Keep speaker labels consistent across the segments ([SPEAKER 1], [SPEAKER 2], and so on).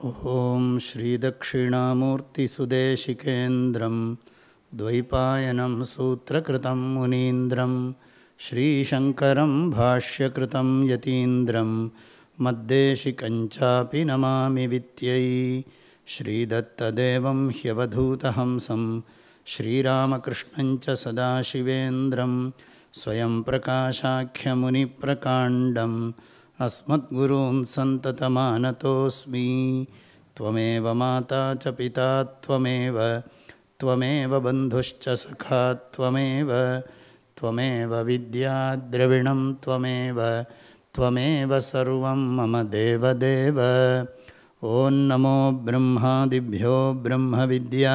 [SPEAKER 1] ॐ श्रीदक्षिणामूर्तिसुदेशिकेन्द्रं द्वैपायनं सूत्रकृतं मुनीन्द्रं श्रीशङ्करं भाष्यकृतं यतीन्द्रं मद्देशिकञ्चापि नमामि वित्यै श्रीदत्तदेवं ह्यवधूतहंसं श्रीरामकृष्णञ्च सदाशिवेन्द्रं स्वयं प्रकाशाख्यमुनिप्रकाण्डम् अस्मद्गुरून् सन्ततमानतोऽस्मि। त्वमेव माता च पिता त्वमेव त्वमेव बन्धुश्च सखा त्वमेव त्वमेव विद्याद्रविणं त्वमेव त्वमेव सर्वं मम देवदेव। ॐ नमो ब्रह्मादिभ्यो ब्रह्मविद्या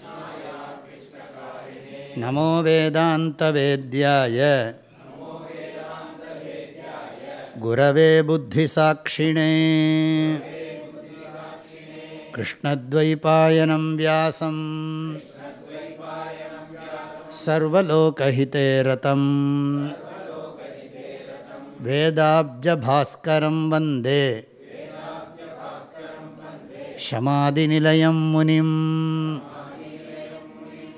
[SPEAKER 1] नमो वेदान्तवेद्याय गुरवे बुद्धिसाक्षिणे कृष्णद्वैपायनं व्यासं सर्वलोकहिते रतं वेदाब्जभास्करं वन्दे शमादिनिलयं मुनिं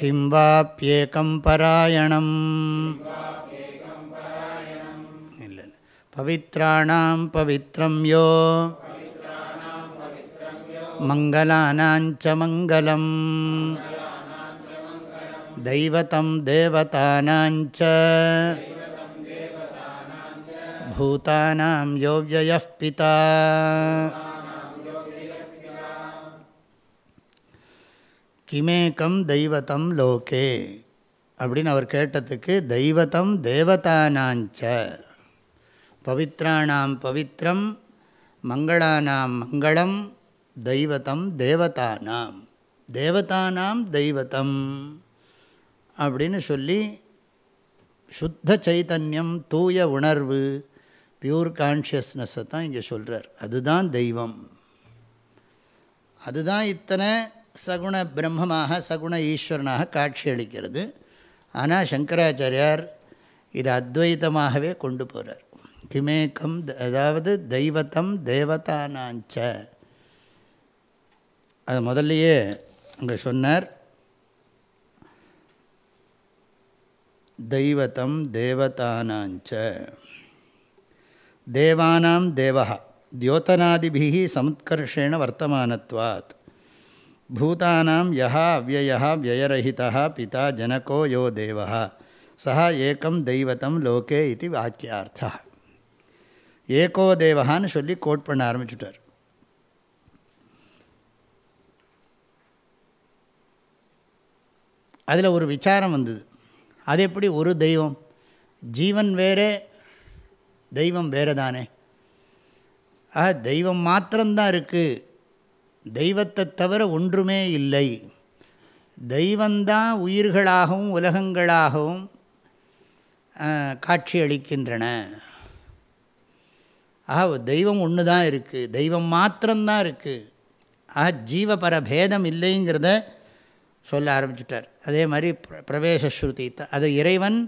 [SPEAKER 1] किं वाप्येकं परायणम्? पवित्राणां पवित्रं यो। मङ्गलानाञ्च मङ्गलम्। दैवतं देवतानाञ्च भूतानां यो व्ययः पिता கிமேக்கம் தெய்வத்தம் லோகே அப்படின்னு அவர் கேட்டதுக்கு தெய்வத்தம் தேவதானாஞ்ச. பவித்ராணாம் பவித்ரம் மங்களானாம் மங்களம் தெய்வத்தம் தேவதானாம். தேவதானாம் தெய்வத்தம் அப்படின்னு சொல்லி சுத்த சைத்தன்யம் தூய உணர்வு பியூர் கான்ஷியஸ்னஸை தான் இங்கே சொல்கிறார் அதுதான் தெய்வம். அதுதான் இத்தனை சகுண பிரம்மமாக சகுண ஈஸ்வரனாக காட்சி அளிக்கிறது. ஆனால் சங்கராச்சாரியார் இது அத்வைத்தமாகவே கொண்டு போகிறார் கிமேக்கம் அதாவது தெய்வத்தம் தேவதானாஞ்ச. அது முதல்லையே அங்கே சொன்னார். தெய்வத்தம் தேவதானாஞ்ச. தேவானாம் தேவா தியோதனாதிபிகி சமுத்கர்ஷேண வர்த்தமானத்வாத். பூதானாம் யா அவ்வயா வியயரஹிதா பிதா ஜனகோ யோ தேவः சா ஏக்கம் தெய்வத்தம் லோகே இது வாக்கியார்த்தா ஏகோ தேவகான்னு சொல்லி கோட் பண்ண ஆரம்பிச்சுட்டார். அதில் ஒரு விசாரம் வந்தது. அது எப்படி? ஒரு தெய்வம். ஜீவன் வேறே தெய்வம் வேறு தானே. ஆக தெய்வம் மாத்திரம்தான் இருக்குது தெய்வத்தை தவிர ஒன்றுமே இல்லை. தெய்வந்தான் உயிர்களாகவும் உலகங்களாகவும் காட்சியளிக்கின்றன. ஆக தெய்வம் ஒன்று தான் இருக்குது தெய்வம் மாத்திரம்தான் இருக்குது ஆக ஜீவபர பேதம் இல்லைங்கிறத சொல்ல ஆரம்பிச்சுட்டார். அதே மாதிரி பிரவேச ஸ்ருதி. அது இறைவன்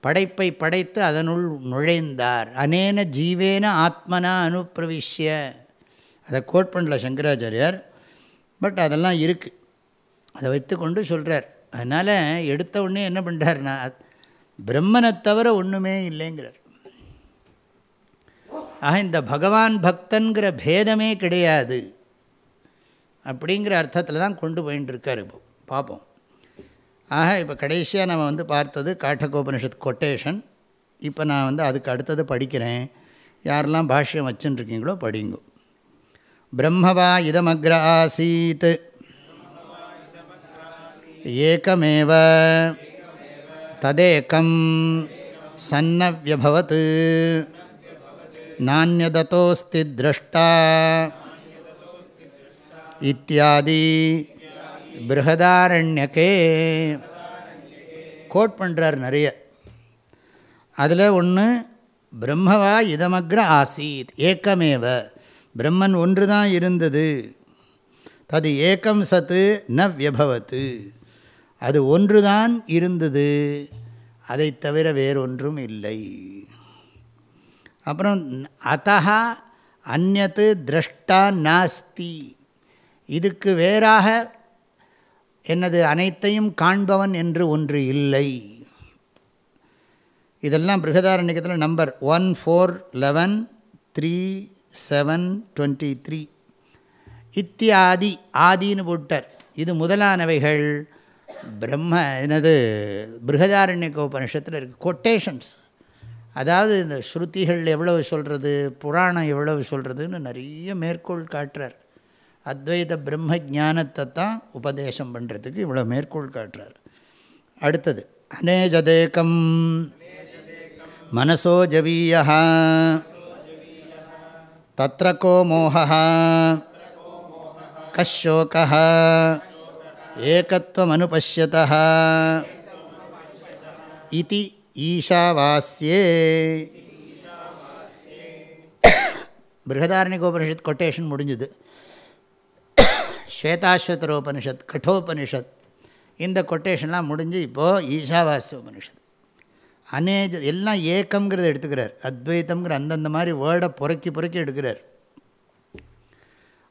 [SPEAKER 1] படைப்பை படைத்து அதனுள் நுழைந்தார். அனேன ஜீவேன ஆத்மனா அனுப்பிரவிஷ்ய அதை கோட் பண்ணல சங்கராச்சாரியார் பட் அதெல்லாம் இருக்குது அதை வைத்து கொண்டு சொல்கிறார் அதனால் எடுத்த உடனே என்ன பண்ணுறாருனா பிரம்மனை தவிர ஒன்றுமே இல்லைங்கிறார். ஆக இந்த பகவான் பக்தன்கிற பேதமே கிடையாது அப்படிங்கிற அர்த்தத்தில் தான் கொண்டு போயின்னு இருக்கார் இப்போ. பார்ப்போம் ஆக இப்போ கடைசியாக நம்ம வந்து பார்த்தது காட்டகோபனிஷத் கொட்டேஷன் இப்போ நான் வந்து அதுக்கு அடுத்தது படிக்கிறேன். யாரெல்லாம் பாஷ்யம் வச்சுருக்கீங்களோ படிங்கோ. பிரம்மவா இதமக்ர ஆசீத் ஏகமேவ ததேக்கம் சன்னவியபவத். நானியதோஸ்தி திரஷ்டா இத்தியாதி பிருகதாரண்யக்கே கோட் பண்ணுறார் நிறைய. அதில் ஒன்று பிரம்மவா இதமக்ர ஆசீத் ஏக்கமேவ பிரம்மன் ஒன்று தான் இருந்தது. தது ஏக்கம் சத்து ந வியபவத்து. அது ஒன்று தான் இருந்தது. அதை தவிர வேறொன்றும் இல்லை. அப்புறம் அத்தா அந்நத்து திரஷ்டா நாஸ்தி. இதுக்கு வேறாக என்னது அனைத்தையும் காண்பவன் என்று ஒன்று இல்லை. இதெல்லாம் பிருகதாரண்யத்தில் number one four eleven three seven twenty three இத்தியாதி ஆதின்னு போட்டார் இது முதலானவைகள். பிரம்ம என்னது பிருகதாரண்யக்க உபனிஷத்தில் இருக்குது கொட்டேஷன்ஸ் அதாவது இந்த ஸ்ருதிகள் எவ்வளவு சொல்கிறது புராணம் எவ்வளவு சொல்கிறதுன்னு நிறைய மேற்கோள் காட்டுறார். அத்வைத பிரம்ம ஜானத்தை தான் உபதேசம் பண்ணுறதுக்கு இவ்வளோ மேற்கோள் காட்டுறார். அடுத்தது அநேஜதேக்கம் மனசோ ஜவீயா தத்திர கோ மோக கஷோக ஏகத்வமனுபஷ்யத இதி ஈஷாவாஸ்யே பிருகதாரணிகோபனிஷத் கொட்டேஷன் முடிஞ்சுது ஸ்வேதாஸ்வத்தரோபனிஷத் கட்டோபனிஷத் இந்த கொட்டேஷன்லாம் முடிஞ்சு இப்போது ஈஷாவாஸ்ய உபனிஷத் அநேஜ எல்லாம் ஏக்கங்கிறத எடுத்துக்கிறார். அத்வைத்தம்ங்கிற அந்தந்த மாதிரி வேர்டை புறக்கி புறக்கி எடுக்கிறார்.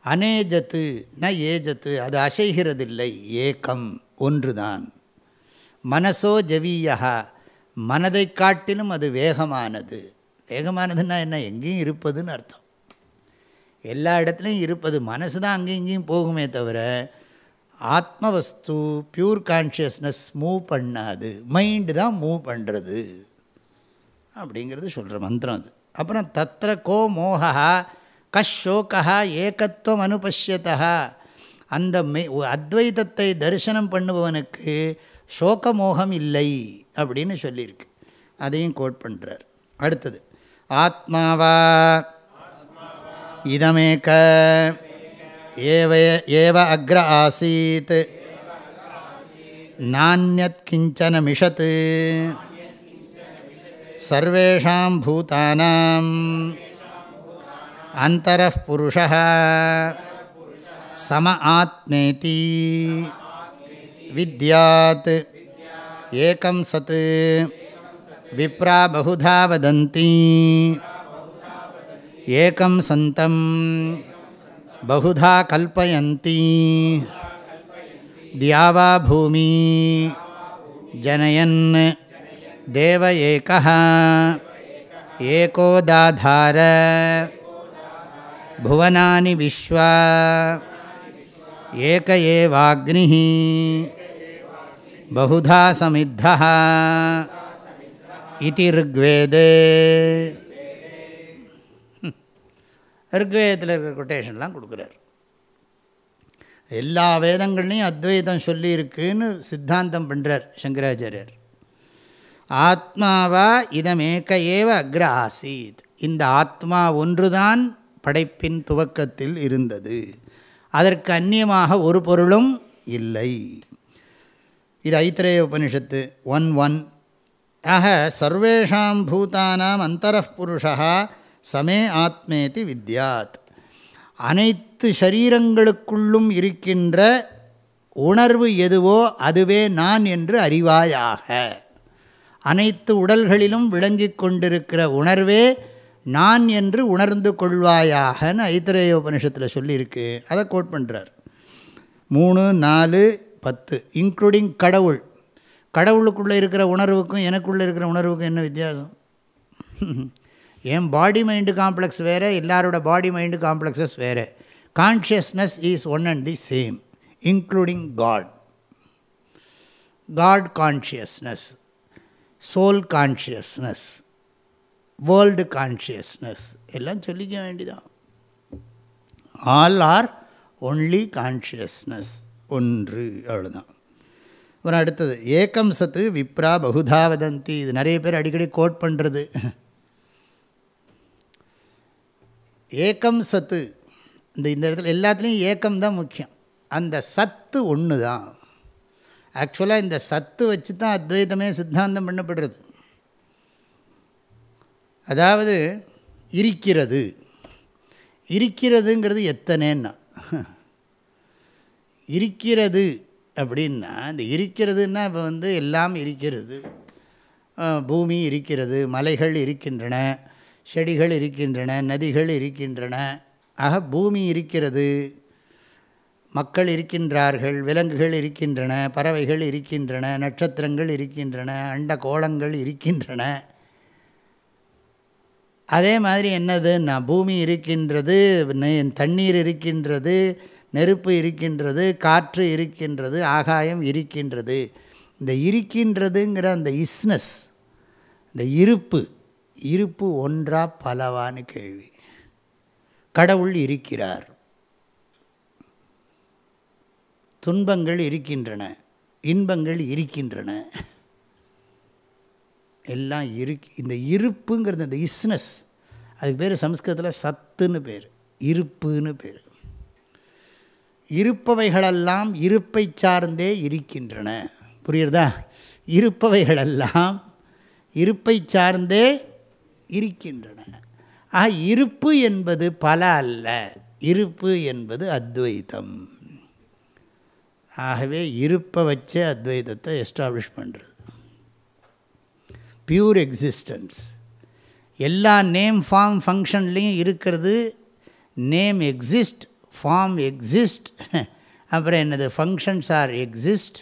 [SPEAKER 1] அநேஜத்து ந ஏஜத்து அது அசைகிறதில்லை. ஏக்கம் ஒன்றுதான். மனசோ ஜவீயா மனதை காட்டிலும் அது வேகமானது. வேகமானதுன்னா என்ன? எங்கேயும் இருப்பதுன்னு அர்த்தம். எல்லா இடத்துலையும் இருப்பது. மனசு தான் அங்கேயும் இங்கேயும் போகுமே தவிர ஆத்மவஸ்து பியூர் கான்ஷியஸ்னஸ் மூவ் பண்ணாது. மைண்டு தான் மூவ் பண்ணுறது அப்படிங்கிறது சொல்கிற மந்திரம் அது. அப்புறம் தத்திர கோ மோகா கஷோகா ஏகத்துவம் அனுபஷ்யத்தா அந்த மெய் அத்வைதத்தை தரிசனம் பண்ணுபவனுக்கு சோக மோகம் இல்லை அப்படின்னு சொல்லியிருக்கு. அதையும் கோட் பண்ணுறார் அடுத்தது ஆத்மாவா? இதமேக்க ஏவ அக்ர ஆசீத். நானியத் கிஞ்சன மிஷத் சர்வேஷாம் பூதானாம். அந்தரः புருஷः சம ஆத்மேதி. வித்யாத். ஏகம் சத் விப்ரா பகுதா வதந்தி ஏகம் சந்தம். பகுதா கல்பயந்தி தியாவா பூமி ஜனயன் தேவ ஏக ஏகோதாதார புவனானி விஸ்வா ஏக ஏவாக்னி பகுதா சமித்தா இது ருக்வேதே ருக்வேதத்தில் இருக்கிற கொட்டேஷன்லாம் கொடுக்குறார். எல்லா வேதங்கள்லையும் அத்வைதம் சொல்லியிருக்குன்னு சித்தாந்தம் பண்ணுறார் சங்கராச்சாரியர். ஆத்மாவா இதமேக்க ஏவ அக்ர ஆசீத். இந்த ஆத்மா ஒன்றுதான் படைப்பின் துவக்கத்தில் இருந்தது. அதற்கு அந்நியமாக ஒரு பொருளும் இல்லை. இது ஐத்திரேய உபனிஷத்து ஒன் ஒன். ஆக சர்வேஷாம் பூதானாம் அந்தரப்புருஷா சமே ஆத்மேதி வித்யாத். அனைத்து சரீரங்களுக்குள்ளும் இருக்கின்ற உணர்வு எதுவோ அதுவே நான் என்று அறிவாயாக. அனைத்து உடல்களிலும் விளங்கிக் கொண்டிருக்கிற உணர்வே நான் என்று உணர்ந்து கொள்வாயாகன்னு ஐத்திரேய உபனிஷத்தில் சொல்லியிருக்கு. அதை கோட் பண்ணுறார் மூணு நாலு பத்து இன்க்ளூடிங் கடவுள். கடவுளுக்குள்ளே இருக்கிற உணர்வுக்கும் எனக்குள்ளே இருக்கிற உணர்வுக்கும் என்ன வித்தியாசம்? என் பாடி மைண்டு காம்ப்ளெக்ஸ் வேறு எல்லாரோட பாடி மைண்டு காம்ப்ளெக்ஸஸ் வேறு. Consciousness is one and the same including God God consciousness soul consciousness world consciousness எல்லாம் சொல்லிக்க வேண்டிதான். ஆல் ஆர் ஒன்லி கான்ஷியஸ்னஸ் ஒன்று அவ்வளோதான் அப்புறம் அடுத்தது ஏக்கம் சத்து விப்ரா பகுதா வதந்தி இது நிறைய பேர் அடிக்கடி கோட் பண்ணுறது ஏக்கம் சத்து. இந்த இந்த இடத்துல எல்லாத்துலேயும் ஏக்கம் தான் முக்கியம். அந்த சத்து ஒன்று தான். ஆக்சுவலாக இந்த சத்து வச்சு தான் அத்வைதமே சித்தாந்தம் பண்ணப்படுறது. அதாவது இருக்கிறது. இருக்கிறதுங்கிறது எத்தனைன்னா? இருக்கிறது அப்படின்னா இந்த இருக்கிறதுன்னா இப்போ வந்து எல்லாம் இருக்கிறது. பூமி இருக்கிறது மலைகள் இருக்கின்றன. செடிகள் இருக்கின்றன நதிகள் இருக்கின்றன. ஆக பூமி இருக்கிறது. மக்கள் இருக்கின்றார்கள் விலங்குகள் இருக்கின்றன பறவைகள் இருக்கின்றன நட்சத்திரங்கள் இருக்கின்றன அண்ட கோலங்கள் இருக்கின்றன. அதே மாதிரி என்னதுன்னா பூமி இருக்கின்றது தண்ணீர் இருக்கின்றது நெருப்பு இருக்கின்றது காற்று இருக்கின்றது ஆகாயம் இருக்கின்றது. இந்த இருக்கின்றதுங்கிற அந்த இஸ்னஸ் இந்த இருப்பு இருப்பு ஒன்றா பலவான்னு கேள்வி. கடவுள் இருக்கிறார். துன்பங்கள் இருக்கின்றன இன்பங்கள் இருக்கின்றன. எல்லாம் இரு இந்த இருப்புங்கிறது இந்த இஸ்னஸ் அதுக்கு பேர் சம்ஸ்கிருதத்தில் சத்துன்னு பேர் இருப்புன்னு பேர். இருப்பவைகளெல்லாம் இருப்பை சார்ந்தே இருக்கின்றன. புரியுறதா? இருப்பவைகளெல்லாம் இருப்பை சார்ந்தே இருக்கின்றன. ஆக இருப்பு என்பது பல அல்ல. இருப்பு என்பது அத்வைத்தம் ஆகவே இருப்பை வச்சே அத்வைதத்தை எஸ்டாப்ளிஷ் பண்ணுறது பியூர் எக்ஸிஸ்டன்ஸ் எல்லா நேம் ஃபார்ம் ஃபங்க்ஷன்லேயும் இருக்கிறது. நேம் எக்ஸிஸ்ட் ஃபார்ம் எக்ஸிஸ்ட் அப்புறம் என்னது? ஃபங்க்ஷன்ஸ் ஆர் எக்ஸிஸ்ட்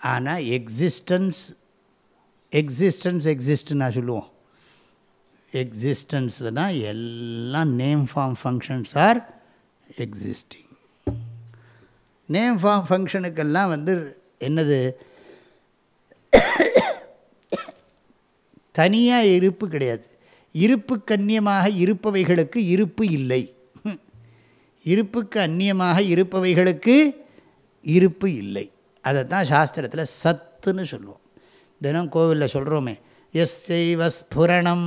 [SPEAKER 1] ஆனால் எக்ஸிஸ்டன்ஸ் எக்ஸிஸ்டன்ஸ் எக்ஸிஸ்ட்னு நான் சொல்லுவோம். எக்ஸிஸ்டன்ஸில் தான் எல்லாம் name form functions are existing name form ஃபங்க்ஷனுக்கெல்லாம் வந்து என்னது? தனியாக இருப்பு கிடையாது. இருப்பு கண்ணியமாக இருப்பவைகளுக்கு இருப்பு இல்லை. இருப்புக்கு அந்நியமாக இருப்பவைகளுக்கு இருப்பு இல்லை. அதை தான் சாஸ்திரத்தில் சத்துன்னு சொல்லுவோம். தினம் கோவிலில் சொல்கிறோமே எஸ்ஐவ ஸ்புரணம்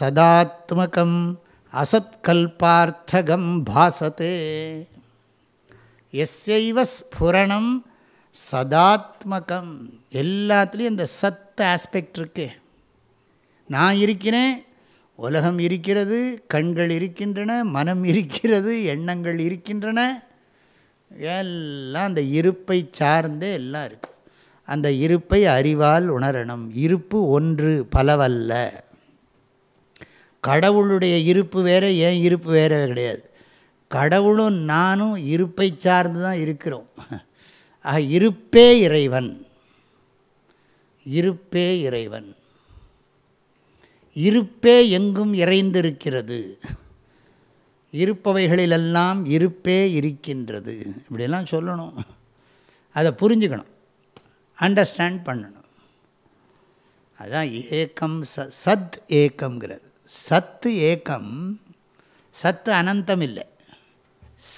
[SPEAKER 1] சதாத்மகம் அசத்கல்பார்த்தகம் பாசத்தே. எஸ்ஸைவ ஸ்புரணம் சதாத்மகம். எல்லாத்துலேயும் இந்த சத் ஆஸ்பெக்ட் இருக்கு. நான் இருக்கிறேன் உலகம் இருக்கிறது கண்கள் இருக்கின்றன மனம் இருக்கிறது எண்ணங்கள் இருக்கின்றன. எல்லாம் அந்த இருப்பை சார்ந்தே எல்லாம் இருக்குது அந்த இருப்பை அறிவால் உணரணும். இருப்பு ஒன்று பலவல்ல. கடவுளுடைய இருப்பு வேறு ஏன் இருப்பு வேறு கிடையாது. கடவுளும் நானும் இருப்பை சார்ந்து தான் இருக்கிறோம். ஆக இருப்பே இறைவன். இருப்பே இறைவன். இருப்பே எங்கும் இறைந்திருக்கிறது. இருப்பவைகளிலெல்லாம் இருப்பே இருக்கின்றது. இப்படியெல்லாம் சொல்லணும். அதை புரிஞ்சுக்கணும். அண்டர்ஸ்டாண்ட் பண்ணணும். அதுதான் ஏக்கம் ச சத் ஏக்கம்ங்கிறது சத்து ஏக்கம் சத்து அனந்தம் இல்லை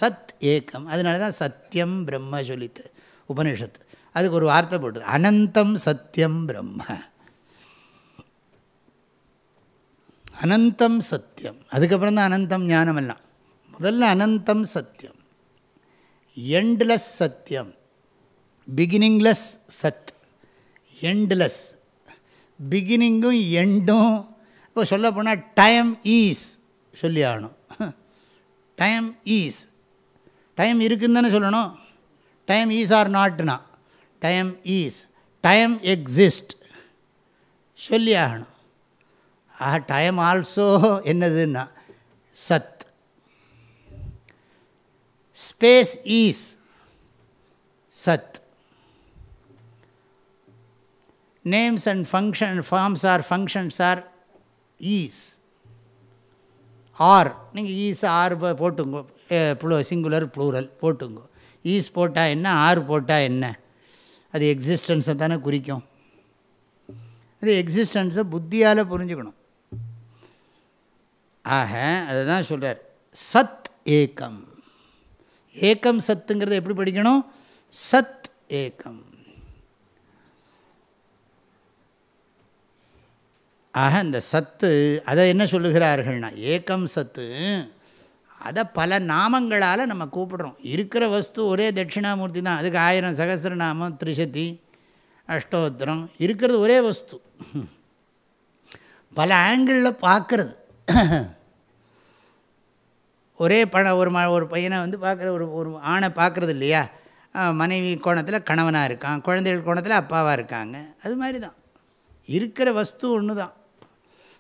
[SPEAKER 1] சத் ஏக்கம் அதனால தான் சத்தியம் பிரம்ம சொல்லித்து உபனிஷத்து அதுக்கு ஒரு வார்த்தை போட்டு அனந்தம் சத்தியம் பிரம்ம. அனந்தம் சத்தியம். அதுக்கப்புறம் தான் அனந்தம் ஞானமெல்லாம். முதல்ல அனந்தம் சத்தியம். எண்ட்லெஸ் சத்தியம். பிகினிங்லெஸ் சத். எண்ட்லெஸ் பிகினிங்கும் எண்டும் இப்போ சொல்ல போனால் டைம் ஈஸ் சொல்லி ஆகணும். டைம் ஈஸ் டைம் இருக்குன்னு தானே சொல்லணும். டைம் ஈஸ் ஆர் நாட்னா டைம் ஈஸ் டைம் எக்ஸிஸ்ட் சொல்லி ஆகணும். ஆஹ் டைம் ஆல்சோ என்னதுன்னா? சத். ஸ்பேஸ் ஈஸ் சத். Names and function forms are functions are is. Are. நீங்கள் ஈஸ் ஆர் போட்டுங்க. ப்ளூ சிங்குலர் ப்ளூரல் போட்டுங்க. ஈஸ் போட்டால் என்ன ஆர் போட்டால் என்ன? அது எக்ஸிஸ்டன்ஸை தானே குறிக்கும். அது எக்ஸிஸ்டன்ஸை புத்தியால் புரிஞ்சுக்கணும். ஆக அதை தான் சொல்கிறார் சத் ஏக்கம். ஏக்கம் சத்துங்கிறத எப்படி படிக்கணும்? சத் ஏக்கம். ஆக இந்த சத்து அதை என்ன சொல்லுகிறார்கள்னா ஏக்கம் சத்து அதை பல நாமங்களால் நம்ம கூப்பிடுறோம். இருக்கிற வஸ்து ஒரே தட்சிணாமூர்த்தி தான். அதுக்கு ஆயிரம் சகசிரநாமம் திரிசதி அஷ்டோத்திரம் இருக்கிறது ஒரே வஸ்து. பல ஆங்கிளில் பார்க்குறது. ஒரே பண ஒரு ம ஒரு பையனை வந்து பார்க்குற ஒரு ஒரு ஆணை பார்க்குறது இல்லையா? மனைவி கோணத்தில் கணவனாக இருக்கான் குழந்தைகள் கோணத்தில் அப்பாவாக இருக்காங்க. அது மாதிரி தான். இருக்கிற வஸ்து ஒன்று தான்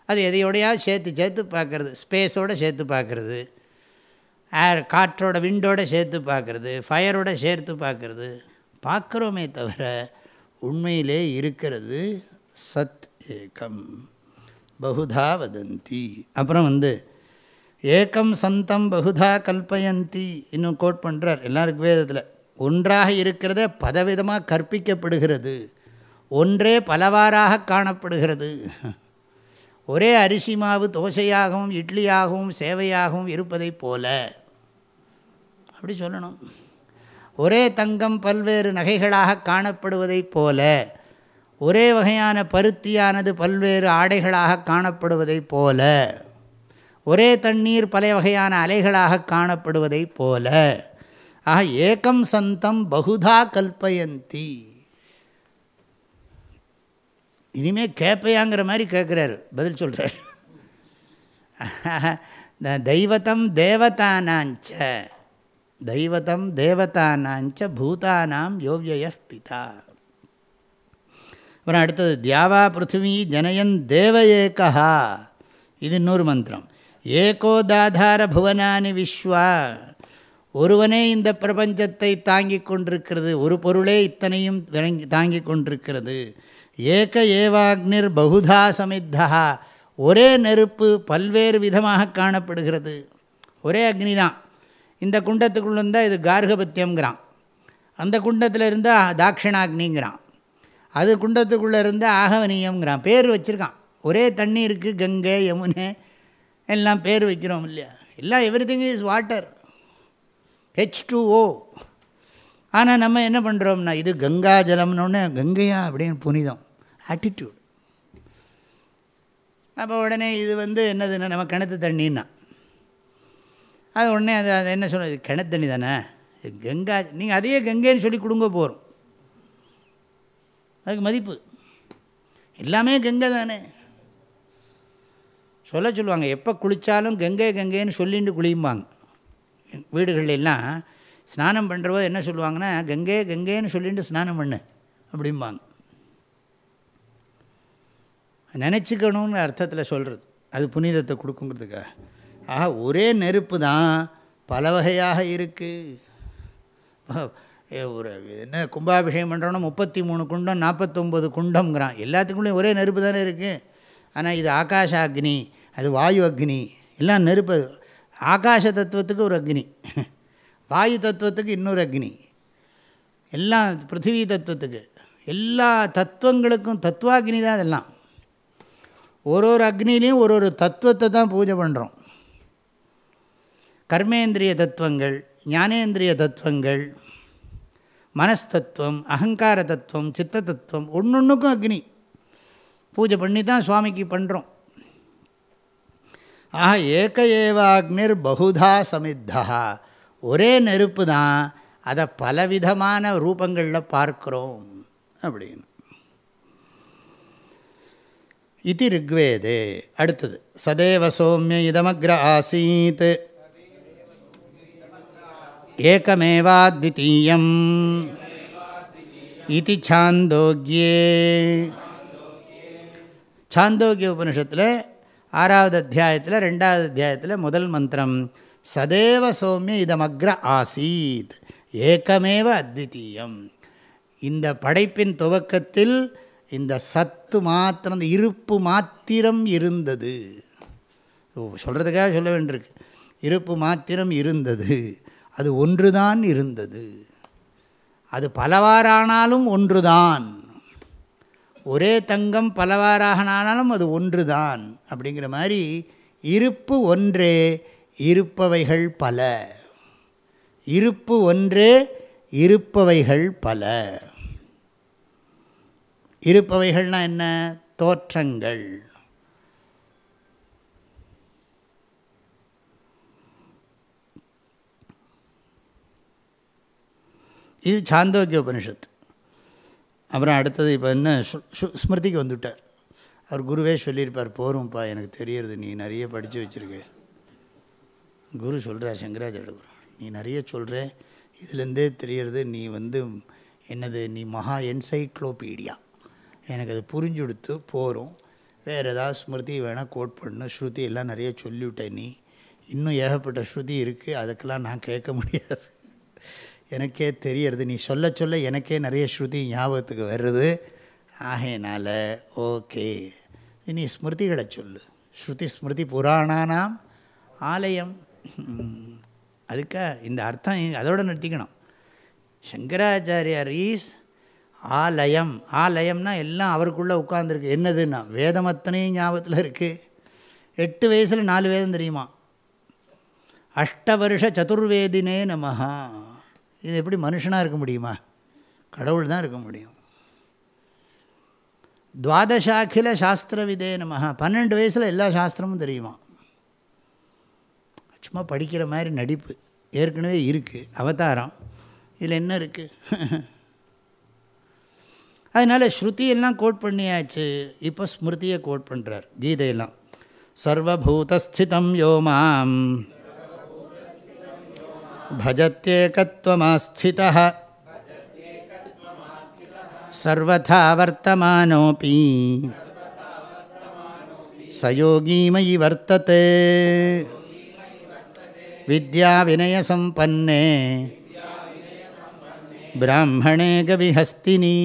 [SPEAKER 1] அது எதையோடையா சேர்த்து சேர்த்து பார்க்குறது. ஸ்பேஸோடு சேர்த்து பார்க்குறது. ஏர் காற்றோட விண்டோட சேர்த்து பார்க்குறது. ஃபயரோட சேர்த்து பார்க்குறது. பார்க்குறோமே தவிர உண்மையிலே இருக்கிறது சத் ஏகம். பகுதா வதந்தி. அப்புறம் வந்து ஏக்கம் சந்தம் பகுதா கல்பயந்தி. இன்னும் கோட் பண்ணுறார் எல்லாருக்கும் வேதத்தில் ஒன்றாக இருக்கிறத பதவிதமாக கற்பிக்கப்படுகிறது. ஒன்றே பலவாறாக காணப்படுகிறது. ஒரே அரிசி மாவு தோசையாகவும் இட்லியாகவும் சேவையாகவும் இருப்பதைப் போல. அப்படி சொல்லணும். ஒரே தங்கம் பல்வேறு நகைகளாக காணப்படுவதைப் போல ஒரே வகையான பருத்தியானது பல்வேறு ஆடைகளாக காணப்படுவதைப் போல ஒரே தண்ணீர் பல வகையான அலைகளாக காணப்படுவதைப் போல. ஆக ஏக்கம் சந்தம் பகுதா கல்பயந்தி. இனிமேல் கேட்பையாங்கிற மாதிரி கேட்குறாரு பதில் சொல்கிறார் தெய்வத்தம் தேவதானாஞ்ச தெய்வத்தம் தேவதானாஞ்ச பூதானாம் யோவிய பிதா. அப்புறம் அடுத்தது தியாவா பிருத்திவி ஜனயன் தேவ ஏகா இது இன்னொரு மந்திரம். ஏகோதாதார புவனானி விஸ்வா ஒருவனே இந்த பிரபஞ்சத்தை தாங்கி கொண்டிருக்கிறது ஒரு பொருளே இத்தனையும் விளங்கி தாங்கி கொண்டிருக்கிறது. ஏக ஏவாக்னிர் பகுதா சமித்தா. ஒரே நெருப்பு பல்வேறு விதமாக காணப்படுகிறது. ஒரே அக்னி தான் இந்த குண்டத்துக்குள்ள இருந்தால் இது கார்கபத்தியம்ங்கிறான். அந்த குண்டத்தில் இருந்தால் தாட்சிணாக்னிங்கிறான். அது குண்டத்துக்குள்ளே இருந்தால் ஆகவனியம்ங்கிறான். பேர் வச்சுருக்கான். ஒரே தண்ணி இருக்குது கங்கை யமுனை எல்லாம் பேர் வைக்கிறோம் இல்லையா? எல்லாம் everything is water H two O ஆனால் நம்ம என்ன பண்ணுறோம்னா இது கங்கா ஜலம்னு கங்கையா அப்படின்னு புனிதம். ஆட்டிடியூட் அப்போ உடனே இது வந்து என்னதுன்னா நம்ம கிணத்து தண்ணின்னா. அது உடனே அது அது என்ன சொல்ல கிணத்து தண்ணி தானே? இது கங்கா நீங்கள் அதையே கங்கைன்னு சொல்லி கொடுங்க போகிறோம் அதுக்கு மதிப்பு. எல்லாமே கங்கை தானே. சொல்ல சொல்லுவாங்க எப்போ குளித்தாலும் கங்கை கங்கைன்னு சொல்லிட்டு குளியும்பாங்க. வீடுகள்லாம் ஸ்நானம் பண்ணுறபோது என்ன சொல்லுவாங்கன்னா கங்கை கங்கைன்னு சொல்லிட்டு ஸ்நானம் பண்ணு அப்படிம்பாங்க. நினச்சிக்கணும்னு அர்த்தத்தில் சொல்கிறது அது புனிதத்தை கொடுக்குங்கிறதுக்காக. ஆக ஒரே நெருப்பு தான் பல வகையாக இருக்குது ஒரு என்ன கும்பாபிஷேகம் பண்ணுறோன்னா முப்பத்தி மூணு குண்டம் நாற்பத்தொம்பது குண்டம்ங்கிறான். எல்லாத்துக்குள்ளேயும் ஒரே நெருப்பு தானே இருக்குது ஆனால் இது ஆகாஷ அக்னி அது வாயு அக்னி. எல்லாம் நெருப்பு. ஆகாஷ தத்துவத்துக்கு ஒரு அக்னி. வாயு தத்துவத்துக்கு இன்னொரு அக்னி. எல்லாம் பிருத்திவி தத்துவத்துக்கு. எல்லா தத்துவங்களுக்கும் தத்துவாக்னி தான் அதெல்லாம். ஒரு ஒரு அக்னிலையும் ஒரு ஒரு தத்துவத்தை தான் பூஜை பண்ணுறோம் கர்மேந்திரிய தத்துவங்கள் ஞானேந்திரிய தத்துவங்கள் மனஸ்தத்துவம் அகங்கார தத்துவம் சித்த தத்துவம் ஒன்று ஒன்றுக்கும் அக்னி. பூஜை பண்ணி தான் சுவாமிக்கு பண்ணுறோம் ஆக ஏக ஏவாக்னிர் பகுதா சமித்தா. ஒரே நெருப்பு தான் அதை பலவிதமான ரூபங்களில் பார்க்குறோம் அப்படின்னு. இது ரிக்வேதே அடுத்தது சதேவ சௌமிய இதமக்ர ஆசீத் ஏகமேவாத்விதீயம் இது சாந்தோக்கியே சாந்தோக்கிய உபனிஷத்தில் ஆறாவது அத்தியாயத்தில் ரெண்டாவது அத்தியாயத்தில் முதல் மந்திரம் சதேவ சௌமிய இதமக்ர ஆசீத் ஏகமேவ அத்விதீயம் இந்த படைப்பின் துவக்கத்தில் இந்த சத்து மாத்திரம் இந்த இருப்பு மாத்திரம் இருந்தது. சொல்கிறதுக்காக சொல்ல வேண்டியிருக்கு. இருப்பு மாத்திரம் இருந்தது. அது ஒன்றுதான் இருந்தது. அது பலவாறானாலும் ஒன்றுதான். ஒரே தங்கம் பலவாறாகனாலும் அது ஒன்றுதான். அப்படிங்கிற மாதிரி இருப்பு ஒன்றே இருப்பவைகள் பல. இருப்பு ஒன்றே இருப்பவைகள் பல. இருப்பவைகள்னால் என்ன? தோற்றங்கள். இது சாந்தோக்கிய உபனிஷத்து அப்புறம் அடுத்தது இப்போ என்ன? ஸ்மிருதிக்கு வந்துவிட்டார் அவர் குருவே சொல்லியிருப்பார் போரும்ப்பா எனக்கு தெரியறது நீ நிறைய படித்து வச்சுருக்க. குரு சொல்கிறார் சங்கராச்சாரிய குரு நீ நிறைய சொல்கிற இதுலேருந்தே தெரியறது நீ வந்து என்னது நீ மகா என்சைக்ளோபீடியா. எனக்கு அது புரிஞ்சு கொடுத்து போகிறோம் வேறு ஏதாவது ஸ்மிருதி வேணால் கோட் பண்ணணும் ஸ்ருதி எல்லாம் நிறைய சொல்லிவிட்டேன் நீ. இன்னும் ஏகப்பட்ட ஸ்ருதி இருக்குது அதுக்கெல்லாம் நான் கேட்க முடியாது. எனக்கே தெரியறது. நீ சொல்ல சொல்ல எனக்கே நிறைய ஸ்ருதி ஞாபகத்துக்கு வருது. ஆகையினால் ஓகே. நீ ஸ்மிருதிகளை சொல்லு. ஸ்ருதி ஸ்மிருதி புராணானாம் ஆலயம். அதுக்காக இந்த அர்த்தம் அதோடு நிறுத்திக்கணும். சங்கராச்சாரியார் ஈஸ் ஆலயம். ஆலயம்னா எல்லாம் அவருக்குள்ளே உட்காந்துருக்கு என்னதுன்னா வேதம் அத்தனையும் ஞாபகத்தில் இருக்குது எட்டு வயசில் நாலு வேதம் தெரியுமா? அஷ்ட வருஷ சதுர்வேதினே நமஹா. இது எப்படி மனுஷனாக இருக்க முடியுமா? கடவுள் தான் இருக்க முடியும். துவாதசாக்கில சாஸ்திர விதே நமஹா. பன்னெண்டு வயசில் எல்லா சாஸ்திரமும் தெரியுமா? சும்மா படிக்கிற மாதிரி நடிப்பு ஏற்கனவே இருக்குது அவதாரம். இதில் என்ன இருக்குது அதனால் ஸ்ருதியெல்லாம் கோட் பண்ணியாச்சு இப்போ ஸ்மிருதியை கோட் பண்ணுறார் கீதையெல்லாம் சர்வபூதஸ்திதம் யோமாம் भजत्येकत्वमास्थितः सर्वथा वर्तमानोऽपि स योगी मयि वर्तते विद्याविनयसम्पन्ने ब्राह्मणे गविहस्तिनी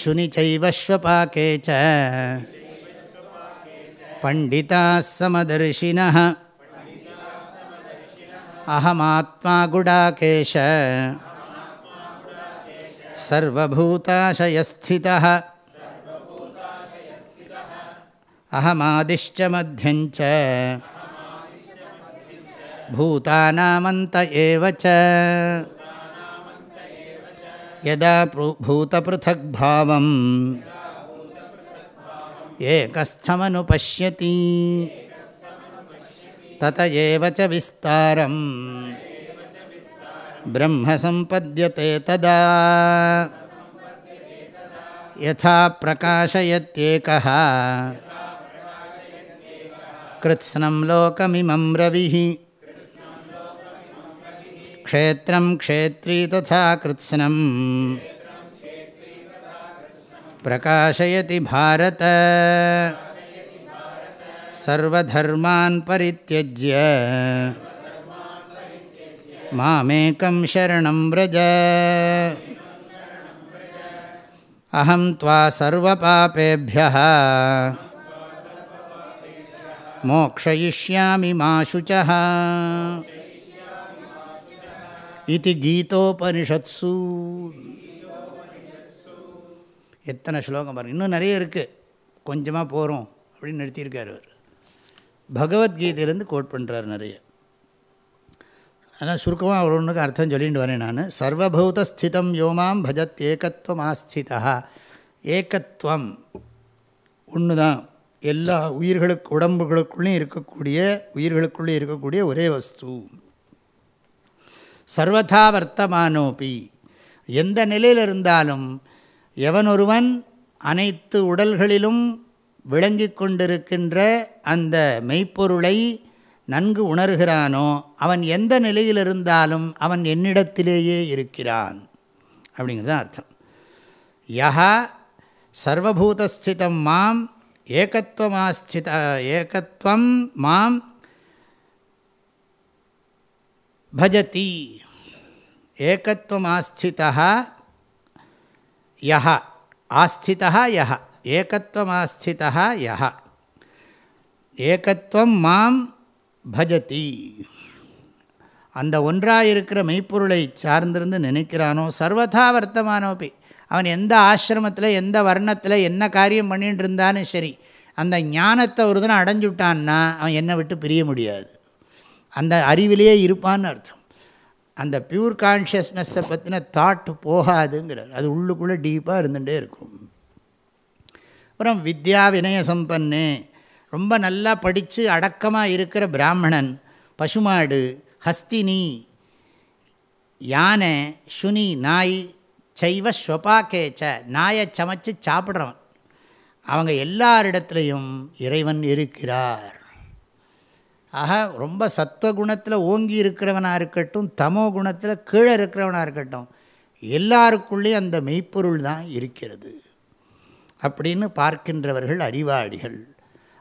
[SPEAKER 1] शुनि चैव श्वपाके च पण्डिताः समदर्शिनः अहमात्मा गुडाकेश सर्वभूताशयस्थितः अहमादिश्च मध्यञ्च भूतानामन्त एव च यदा भूतपृथग्भावम् एकस्थमनुपश्यति तत एव च विस्तारम् ब्रह्म सम्पद्यते तदा यथा प्रकाशयत्येकः कृत्स्नं लोकमिमं रविः क्षेत्रं क्षेत्री तथा कृत्स्नं प्रकाशयति भारत। सर्वधर्मान् परित्यज्य। मामेकं शरणं व्रज। अहं त्वा सर्वपापेभ्यः। मोक्षयिष्यामि मा शुचः இது கீதோபனிஷத்சு எத்தனை ஸ்லோகம் பாருங்கள் இன்னும் நிறைய இருக்குது கொஞ்சமாக போகிறோம் அப்படின்னு நிறுத்தியிருக்கார் அவர். பகவத்கீதையிலேருந்து கோட் பண்ணுறார் நிறைய. ஆனால் சுருக்கமாக அவர் ஒன்றுக்கு அர்த்தம் சொல்லிட்டு வரேன் நான். சர்வபூதஸ்திதம் யோமாம் பஜத் ஏகத்துவம் ஆஸ்திதா ஏகத்துவம் ஒன்று தான் எல்லா உயிர்களுக்கு உடம்புகளுக்குள்ளேயும் இருக்கக்கூடிய உயிர்களுக்குள்ளே இருக்கக்கூடிய ஒரே வஸ்து. சர்வதா வர்த்தமானோபி. எந்த நிலையில் இருந்தாலும் எவனொருவன் அனைத்து உடல்களிலும் விளங்கி கொண்டிருக்கின்ற அந்த மெய்ப்பொருளை நன்கு உணர்கிறானோ அவன் எந்த நிலையில் இருந்தாலும் அவன் என்னிடத்திலேயே இருக்கிறான். அப்படிங்கிறது அர்த்தம். யா சர்வபூதஸ்திதம் மாம் ஏகத்துவமாஸ்தித ஏகத்துவம் மாம் பஜதி ஏகத்துவமாஸ்திதா யா ஆஸ்திதா யா ஏகத்துவம் ஆஸ்திதா யா ஏகத்துவம் மாம் பஜதி அந்த ஒன்றாக இருக்கிற மெய்ப்பொருளை சார்ந்திருந்து நினைக்கிறானோ சர்வதா வர்த்தமானோப்பி அவன் எந்த ஆசிரமத்தில் எந்த வர்ணத்தில் என்ன காரியம் பண்ணிட்டு இருந்தாலும் சரி அந்த ஞானத்தை ஒரு தினம் அடைஞ்சுட்டான்னா அவன் என்னை விட்டு பிரிய முடியாது. அந்த அறிவிலேயே இருப்பான்னு அர்த்தம். அந்த பியூர் கான்ஷியஸ்னஸை பற்றின தாட் போகாதுங்கிறது. அது உள்ளுக்குள்ளே டீப்பாக இருந்துகிட்டே இருக்கும். அப்புறம் வித்யா வினய சம்பன்னு. ரொம்ப நல்லா படித்து அடக்கமாக இருக்கிற பிராமணன் பசுமாடு ஹஸ்தினி யானை சுனி நாய் சைவ ஸ்வபாக்கேச்ச நாயை சமைச்சு சாப்பிட்றவன். அவங்க எல்லாரிடத்துலையும் இறைவன் இருக்கிறார். ஆக ரொம்ப சத்துவகுணத்தில் ஓங்கி இருக்கிறவனாக இருக்கட்டும் தமோ குணத்தில் கீழே இருக்கிறவனாக இருக்கட்டும் எல்லாருக்குள்ளேயும் அந்த மெய்ப்பொருள் தான் இருக்கிறது. அப்படின்னு பார்க்கின்றவர்கள் அறிவாளிகள்.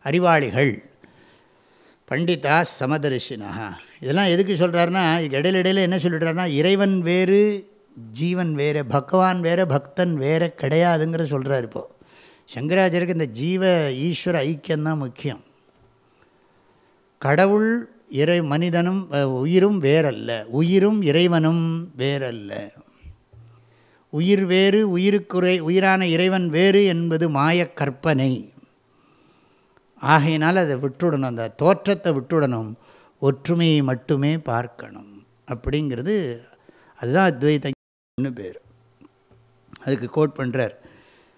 [SPEAKER 1] அறிவாளிகள். பண்டிதா சமதரிசினா இதெல்லாம் எதுக்கு சொல்கிறாருன்னா இடையில இடையில என்ன சொல்லிடுறாருன்னா இறைவன் வேறு ஜீவன் வேறு பகவான் வேறு பக்தன் வேறு கிடையாதுங்கிறத சொல்கிறார் இப்போது சங்கராச்சாரியருக்கு இந்த ஜீவ ஈஸ்வர ஐக்கியம்தான் முக்கியம். கடவுள் இறை மனிதனும் உயிரும் வேறல்ல. உயிரும் இறைவனும் வேறல்ல. உயிர் வேறு உயிருக்குறை உயிரான இறைவன் வேறு என்பது மாயக் கற்பனை. ஆகையினால் அதை விட்டுடணும். அந்த தோற்றத்தை விட்டுடணும். ஒற்றுமையை மட்டுமே பார்க்கணும். அப்படிங்கிறது அதுதான் அத்வைதன்னு பேர். அதுக்கு கோட் பண்ணுறார்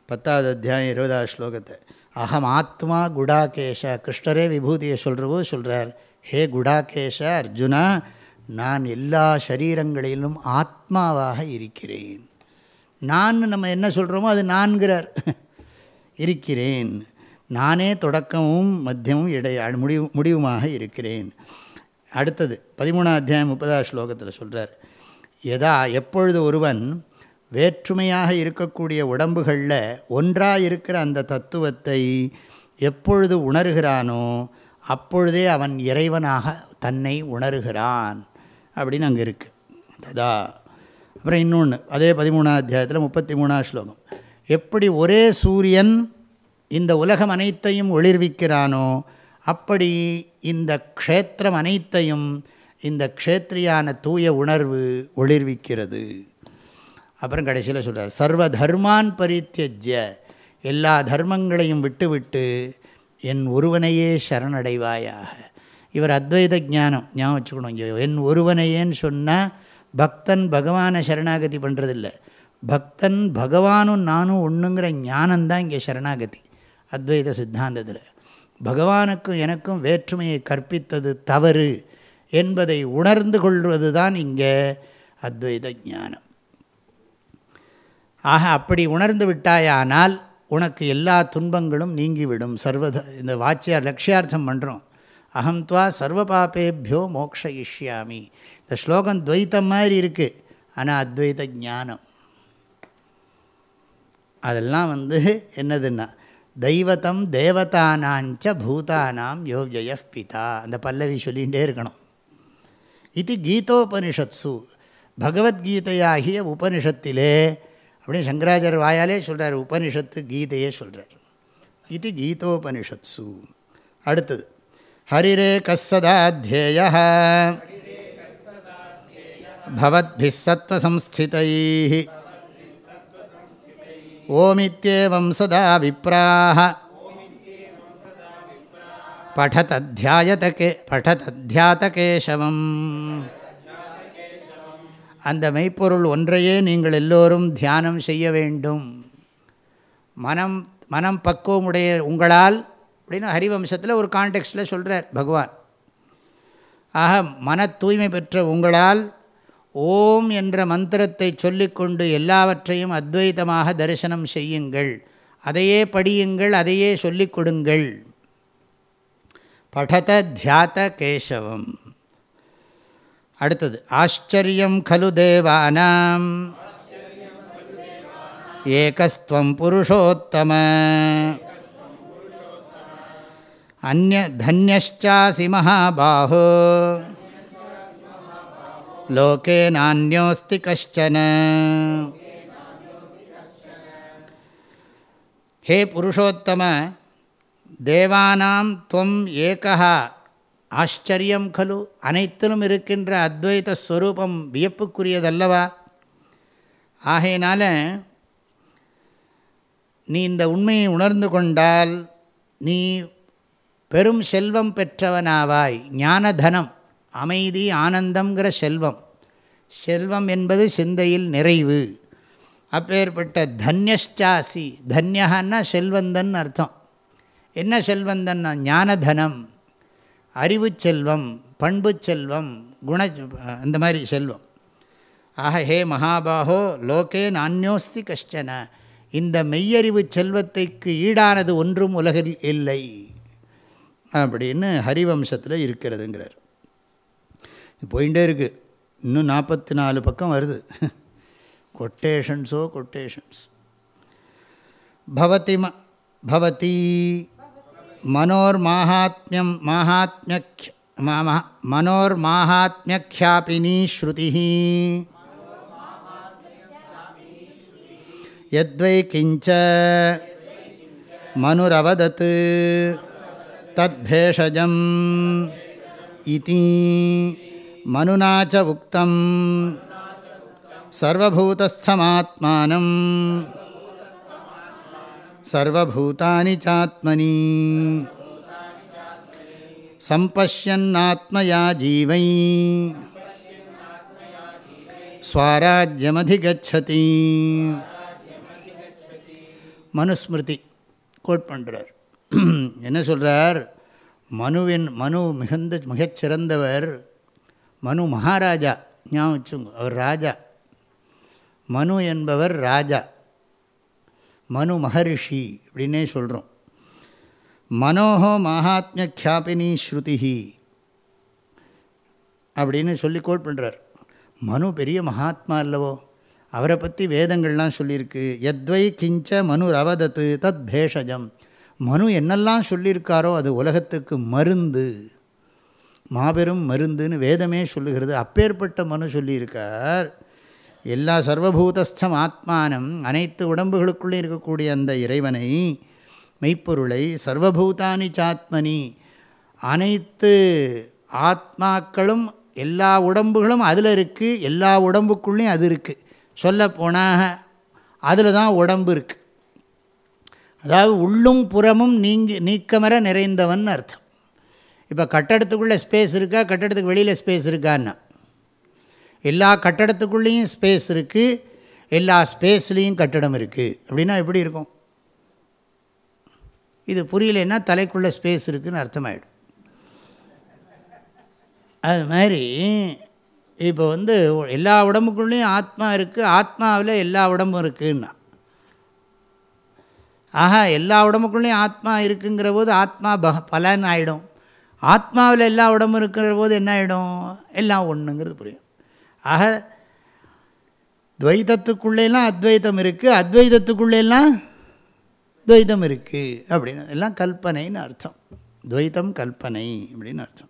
[SPEAKER 1] பத்தாவது அத்தியாயம் இருபதாவது ஸ்லோகத்தை. அகம் ஆத்மா குடாகேஷ. கிருஷ்ணரே விபூதியை சொல்கிறவோ சொல்கிறார் ஹே குடாகேஷ அர்ஜுனா நான் எல்லா சரீரங்களிலும் ஆத்மாவாக இருக்கிறேன். நான் நம்ம என்ன சொல்கிறோமோ அது நான்கிறார். இருக்கிறேன். நானே தொடக்கமும் மத்தியமும் இடைய முடிவு முடிவுமாக இருக்கிறேன். அடுத்தது பதிமூணாம் அத்தியாயம் முப்பதாவது ஸ்லோகத்தில் சொல்கிறார் எதா எப்பொழுது ஒருவன் வேற்றுமையாக இருக்கக்கூடிய உடம்புகளில் ஒன்றாக இருக்கிற அந்த தத்துவத்தை எப்பொழுது உணர்கிறானோ அப்பொழுதே அவன் இறைவனாக தன்னை உணர்கிறான். அப்படின்னு அங்கே இருக்குது ததா அப்புறம் இன்னொன்று அதே பதிமூணாம் அத்தியாயத்தில் முப்பத்தி மூணாம் ஸ்லோகம். எப்படி ஒரே சூரியன் இந்த உலகம் அனைத்தையும் ஒளிர்விக்கிறானோ அப்படி இந்த க்ஷேத்திரம் அனைத்தையும் இந்த க்ஷேத்ரியான தூய உணர்வு ஒளிர்விக்கிறது. அப்புறம் கடைசியில் சொல்கிறார் சர்வ தர்மான் பரித்தியஜ்ய எல்லா தர்மங்களையும் விட்டுவிட்டு என் ஒருவனையே சரணடைவாயாக. இவர் அத்வைத ஞானம் ஞாபகம் வச்சுக்கணும் இங்கே என் ஒருவனையேன்னு சொன்னால் பக்தன் பகவானை சரணாகதி பண்ணுறதில்ல பக்தன் பகவானும் நானும் ஒன்றுங்கிற ஞானந்தான் இங்கே சரணாகதி. அத்வைத சித்தாந்தத்தில். பகவானுக்கும் எனக்கும் வேற்றுமையை கற்பித்தது தவறு என்பதை உணர்ந்து கொள்வது தான் இங்கே அத்வைத ஞானம். ஆக அப்படி உணர்ந்து விட்டாயானால் உனக்கு எல்லா துன்பங்களும் நீங்கிவிடும். சர்வத இந்த வாச்சியார் லட்சியார்த்தம் பண்ணுறோம் அகம் துவா சர்வ பாப்பேபியோ மோக்ஷயிஷ்யாமி. இந்த ஸ்லோகம் துவைத்தம் மாதிரி இருக்குது ஆனால் அத்வைத ஞானம். அதெல்லாம் வந்து என்னதுன்னா தெய்வத்தம் தேவதானாஞ்ச பூதானாம் யோஜய பிதா. அந்த பல்லவி சொல்லிகிட்டே இருக்கணும். இது கீதோபனிஷத்சு. பகவத்கீதையாகிய உபனிஷத்திலே அப்படின்னு சங்கராச்சாரியர் வாயாலே சொல்கிறார் உபனிஷத்து கீதையே சொல்கிறார் இது கீதோபனிஷத்சு. அடுத்தது ஹரிரே கசதாத்தியேய பவத்பிः சத்வசம்ஸ்திதை ஓமித்யேவம் சதா விப்ராஹ. படதத்தியாயதகே படதத்தியாதகேசவம் அந்த மெய்ப்பொருள் ஒன்றையே நீங்கள் எல்லோரும் தியானம் செய்ய வேண்டும். மனம் மனம் பக்குவமுடைய உங்களால் அப்படின்னு ஹரிவம்சத்தில் ஒரு கான்டெக்ஸ்டில் சொல்கிறார் பகவான். ஆக மன தூய்மை பெற்ற உங்களால் ஓம் என்ற மந்திரத்தை சொல்லிக்கொண்டு எல்லாவற்றையும் அத்வைதமாக தரிசனம் செய்யுங்கள். அதையே படியுங்கள் அதையே சொல்லிக் கொடுங்கள். படத தியாத கேசவம். அடுத்தது ஆச்சரியம் கலு தேவானாம். ஏகஸ்துவம் புருஷோத்தம. அந்ய தன்யச்சாசி மகாபாஹோ. லோகே நானியோஸ்தி கஷ்டன. ஹே புருஷோத்தம தேவானாம் துவம் ஏகா ஆச்சரியம் கலு அனைத்திலும் இருக்கின்ற அத்வைத ஸ்வரூபம் வியப்புக்குரியதல்லவா? ஆகையினால நீ இந்த உண்மையை உணர்ந்து கொண்டால் நீ பெரும் செல்வம் பெற்றவனாவாய். ஞானதனம் அமைதி ஆனந்தங்கிற செல்வம். செல்வம் என்பது சிந்தையில் நிறைவு. அப்பேற்பட்ட தன்யஷ்டாசி தன்யகான்னா செல்வந்தன் அர்த்தம். என்ன செல்வந்தன்னா? ஞானதனம். அறிவு செல்வம் பண்பு செல்வம் குண அந்த மாதிரி செல்வம். ஆக ஹே மகாபாகோ லோகே நானியோஸ்தி கஷ்டன. இந்த மெய்யறிவு செல்வத்தைக்கு ஈடானது ஒன்றும் உலகில் இல்லை. அப்படின்னு ஹரிவம்சத்தில் இருக்கிறதுங்கிறார். போயிட்டே இருக்குது இன்னும் நாற்பத்தி நாலு பக்கம் வருது. கொட்டேஷன்ஸோ கொட்டேஷன்ஸ் பவதி ம பவதி மனோர்மாஹாத்மியம் மாஹாத்மிய மனோர்மாஹாத்மியக்யாபினி ஸ்ருதி யத்வை கிஞ்ச மனுரவதத் தத்பேஷஜம் இதி மனுனா ச உக்தம் சர்வபூதஸ்தமாத்மானம் சர்வபூதானி சாத்மனி. சம்பஷ்யன்னாத்மயா ஜீவை. ஸ்வாராஜ்யமதிகச்சதி. மனுஸ்மிருதி கோட் பண்ணுறார் என்ன சொல்கிறார் மனுவின் மனு மிகுந்த மிகச்சிறந்தவர் மனு மகாராஜா. ஞாபகம் வச்சுங்க அவர் ராஜா. மனு என்பவர் ராஜா. மனு மகரிஷி அப்படின்னே சொல்கிறோம் மனோஹோ மகாத்மிய கியாபினி ஸ்ருதி அப்படின்னு சொல்லி கோட் பண்ணுறார் மனு பெரிய மகாத்மா அல்லவோ? அவரை பற்றி வேதங்கள்லாம் சொல்லியிருக்கு. எத்வை கிஞ்ச மனு ரவதத்து தத் பேஷஜம். மனு என்னெல்லாம் சொல்லியிருக்காரோ அது உலகத்துக்கு மருந்து. மாபெரும் மருந்துன்னு வேதமே சொல்லுகிறது. அப்பேற்பட்ட மனு சொல்லியிருக்கார். எல்லா சர்வபூதஸ்தம் ஆத்மானம் அனைத்து உடம்புகளுக்குள்ளே இருக்கக்கூடிய அந்த இறைவனை மெய்ப்பொருளை சர்வபூதானி சாத்மனி அனைத்து ஆத்மாக்களும் எல்லா உடம்புகளும் அதில் இருக்குது எல்லா உடம்புக்குள்ளேயும் அது இருக்குது சொல்லப்போனால் அதில் தான் உடம்பு இருக்குது அதாவது உள்ளும் புறமும் நீங்கி நீக்கமர நிறைந்தவன் அர்த்தம். இப்போ கட்டடத்துக்குள்ளே ஸ்பேஸ் இருக்கா கட்டடத்துக்கு வெளியில் ஸ்பேஸ் இருக்கான்னா? எல்லா கட்டடத்துக்குள்ளேயும் ஸ்பேஸ் இருக்குது எல்லா ஸ்பேஸ்லேயும் கட்டடம் இருக்குது அப்படின்னா எப்படி இருக்கும்? இது புரியலைன்னா தலைக்குள்ளே ஸ்பேஸ் இருக்குதுன்னு அர்த்தமாயிடும். அது மாதிரி இப்போ வந்து எல்லா உடம்புக்குள்ளேயும் ஆத்மா இருக்குது ஆத்மாவில் எல்லா உடம்பும் இருக்குன்னா. ஆஹா எல்லா உடம்புக்குள்ளேயும் ஆத்மா இருக்குங்கிற போது ஆத்மா ப பலன் ஆகிடும் ஆத்மாவில் எல்லா உடம்பும் இருக்கிற போது என்ன ஆகிடும் எல்லாம் ஒன்றுங்கிறது புரியும். ஆக துவைதத்துக்குள்ளேலாம் அத்வைதம் இருக்குது அத்வைதத்துக்குள்ளேலாம் துவைதம் இருக்குது அப்படின்னு. எல்லாம் கல்பனைன்னு அர்த்தம். துவைதம் கல்பனை அப்படின்னு அர்த்தம்.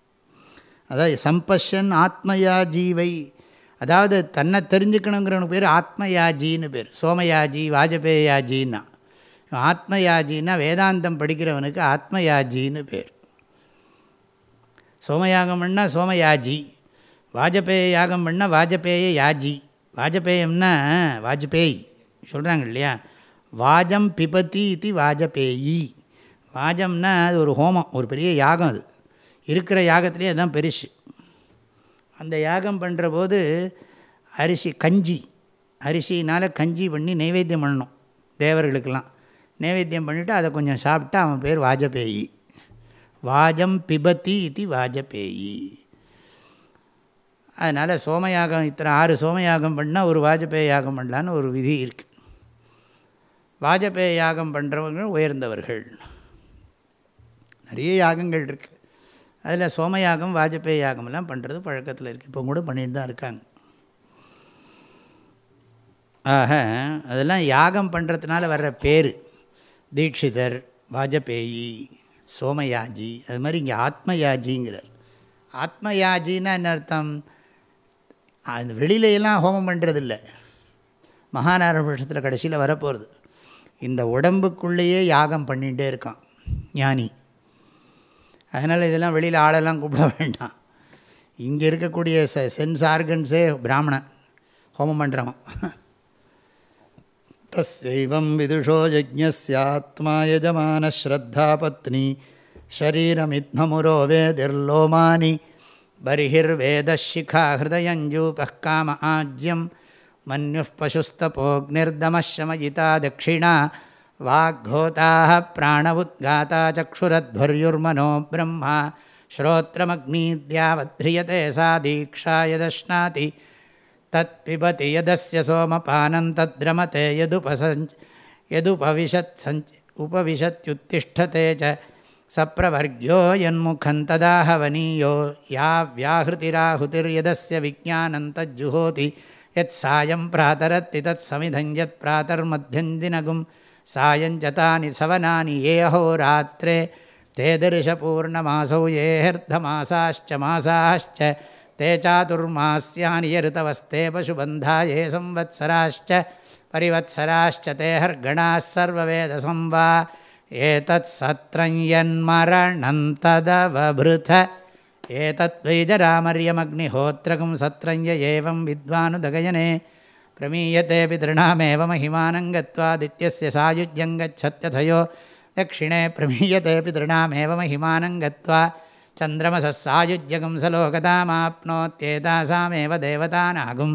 [SPEAKER 1] அதாவது சம்பஷன் ஆத்மயாஜீவை அதாவது தன்னை தெரிஞ்சுக்கணுங்கிறவனுக்கு பேர் ஆத்மயாஜின்னு பேர். சோமயாஜி வாஜபேயாஜின்னா. ஆத்மயாஜின்னா வேதாந்தம் படிக்கிறவனுக்கு ஆத்மயாஜின்னு பேர். சோமயாகம்னா சோமயாஜி. வாஜபேய யாகம் பண்ணால் வாஜபேய யாஜி. வாஜபேயம்னா வாஜ்பேய். சொல்கிறாங்க இல்லையா? வாஜம் பிபத்தி இது வாஜபேயி. வாஜம்னா அது ஒரு ஹோமம் ஒரு பெரிய யாகம் அது. இருக்கிற யாகத்துலேயே அதுதான் பெருசு. அந்த யாகம் பண்ணுற போது அரிசி கஞ்சி. அரிசினால் கஞ்சி பண்ணி நைவேத்தியம் பண்ணணும் தேவர்களுக்கெல்லாம். நைவேத்தியம் பண்ணிவிட்டு அதை கொஞ்சம் சாப்பிட்டா அவன் பேர் வாஜபேயி. வாஜம் பிபத்தி இது வாஜபேயி. அதனால் சோமயாகம் இத்தனை ஆறு சோமயாகம் பண்ணால் ஒரு வாஜபேய யாகம் பண்ணலான்னு ஒரு விதி இருக்குது வாஜபேய யாகம் பண்ணுறவங்க உயர்ந்தவர்கள். நிறைய யாகங்கள் இருக்குது அதில் சோமயாகம் வாஜபேய யாகமெல்லாம் பண்ணுறது பழக்கத்தில் இருக்குது இப்போ கூட பண்ணிட்டு தான் இருக்காங்க. ஆக அதெல்லாம் யாகம் பண்ணுறதுனால வர்ற பேர் தீட்சிதர் வாஜபேயி சோமயாஜி அது மாதிரி இங்கே ஆத்மயாஜிங்கிறார். ஆத்மயாஜின்னா என்ன அர்த்தம்? அந்த வெளியிலையெல்லாம் ஹோமம் பண்ணுறதில்ல மகாநாராயண பட்சத்தில் கடைசியில் வரப்போகிறது இந்த உடம்புக்குள்ளேயே யாகம் பண்ணிகிட்டே இருக்கான் ஞானி. அதனால் இதெல்லாம் வெளியில் ஆளெல்லாம் கூப்பிட வேண்டாம். இங்கே இருக்கக்கூடிய செ சென்ஸ் ஆர்கன்ஸே பிராமணன் ஹோமம் பண்ணுறவன் தஸ்யைவம் விதுஷோ யஜ்ஞாத்மா யஜமான ஸ்ரத்தா பத்னி ஷரீரமித்மமுரோ बर्हिर्वेदशिखा हृदयञ्जूपः काम आज्यं मन्युः पशुस्तपोऽग्निर्दमशमयिता दक्षिणा वाग्घोताः प्राण उद्गाता चक्षुरध्वर्युर्मनो ब्रह्मा श्रोत्रमग्नीद्यावध्रियते सा दीक्षा यदश्नाति तत्पिबति यदस्य सोमपानं तद्रमते यदुपसञ्च यदुपविशत् सञ्च उपविशत्युत्तिष्ठते च சப்ரவர்கியோ என்முகம் ததாஹவனீயோ யா வியாஹிராஹுதிர்யதஸ்ய விஜானம் தஜ்ஜுஹோதி யத் சாயம் பிராதரத்தி தத் சமிதஞ்சத் பிராதர்மத்தியந்தினகும் சாயஞ்சதானி சவனானி ஏஹோராத்திரே தேதிருஷபூர்ணமாசௌ ஏஹர்த்தமாசாச்ச மாசாச்ச தே சாதுர்மாஸ்யானி யருத்தவஸ்தே பசுபந்தா ஏ சம்வத்சராச்ச பரிவத்சராச்ச தேஹர்கணாஸ் சர்வவேதசம் வா हर्गणाः सर्ववेदसं वा एतत्सत्रं यन्मरणं तदवभृथ एतद्वैजरामर्यमग्निहोत्रकं सत्रं य एवं विद्वानुदगयने प्रमीयते पितॄणामेव महिमानं गत्वादित्यस्य सायुज्यं गच्छत्यथयो दक्षिणे प्रमीयते पितॄणामेव महिमानं गत्वा चन्द्रमसः सायुज्यगुं सलोकतामाप्नोत्येतासामेव देवतानागुं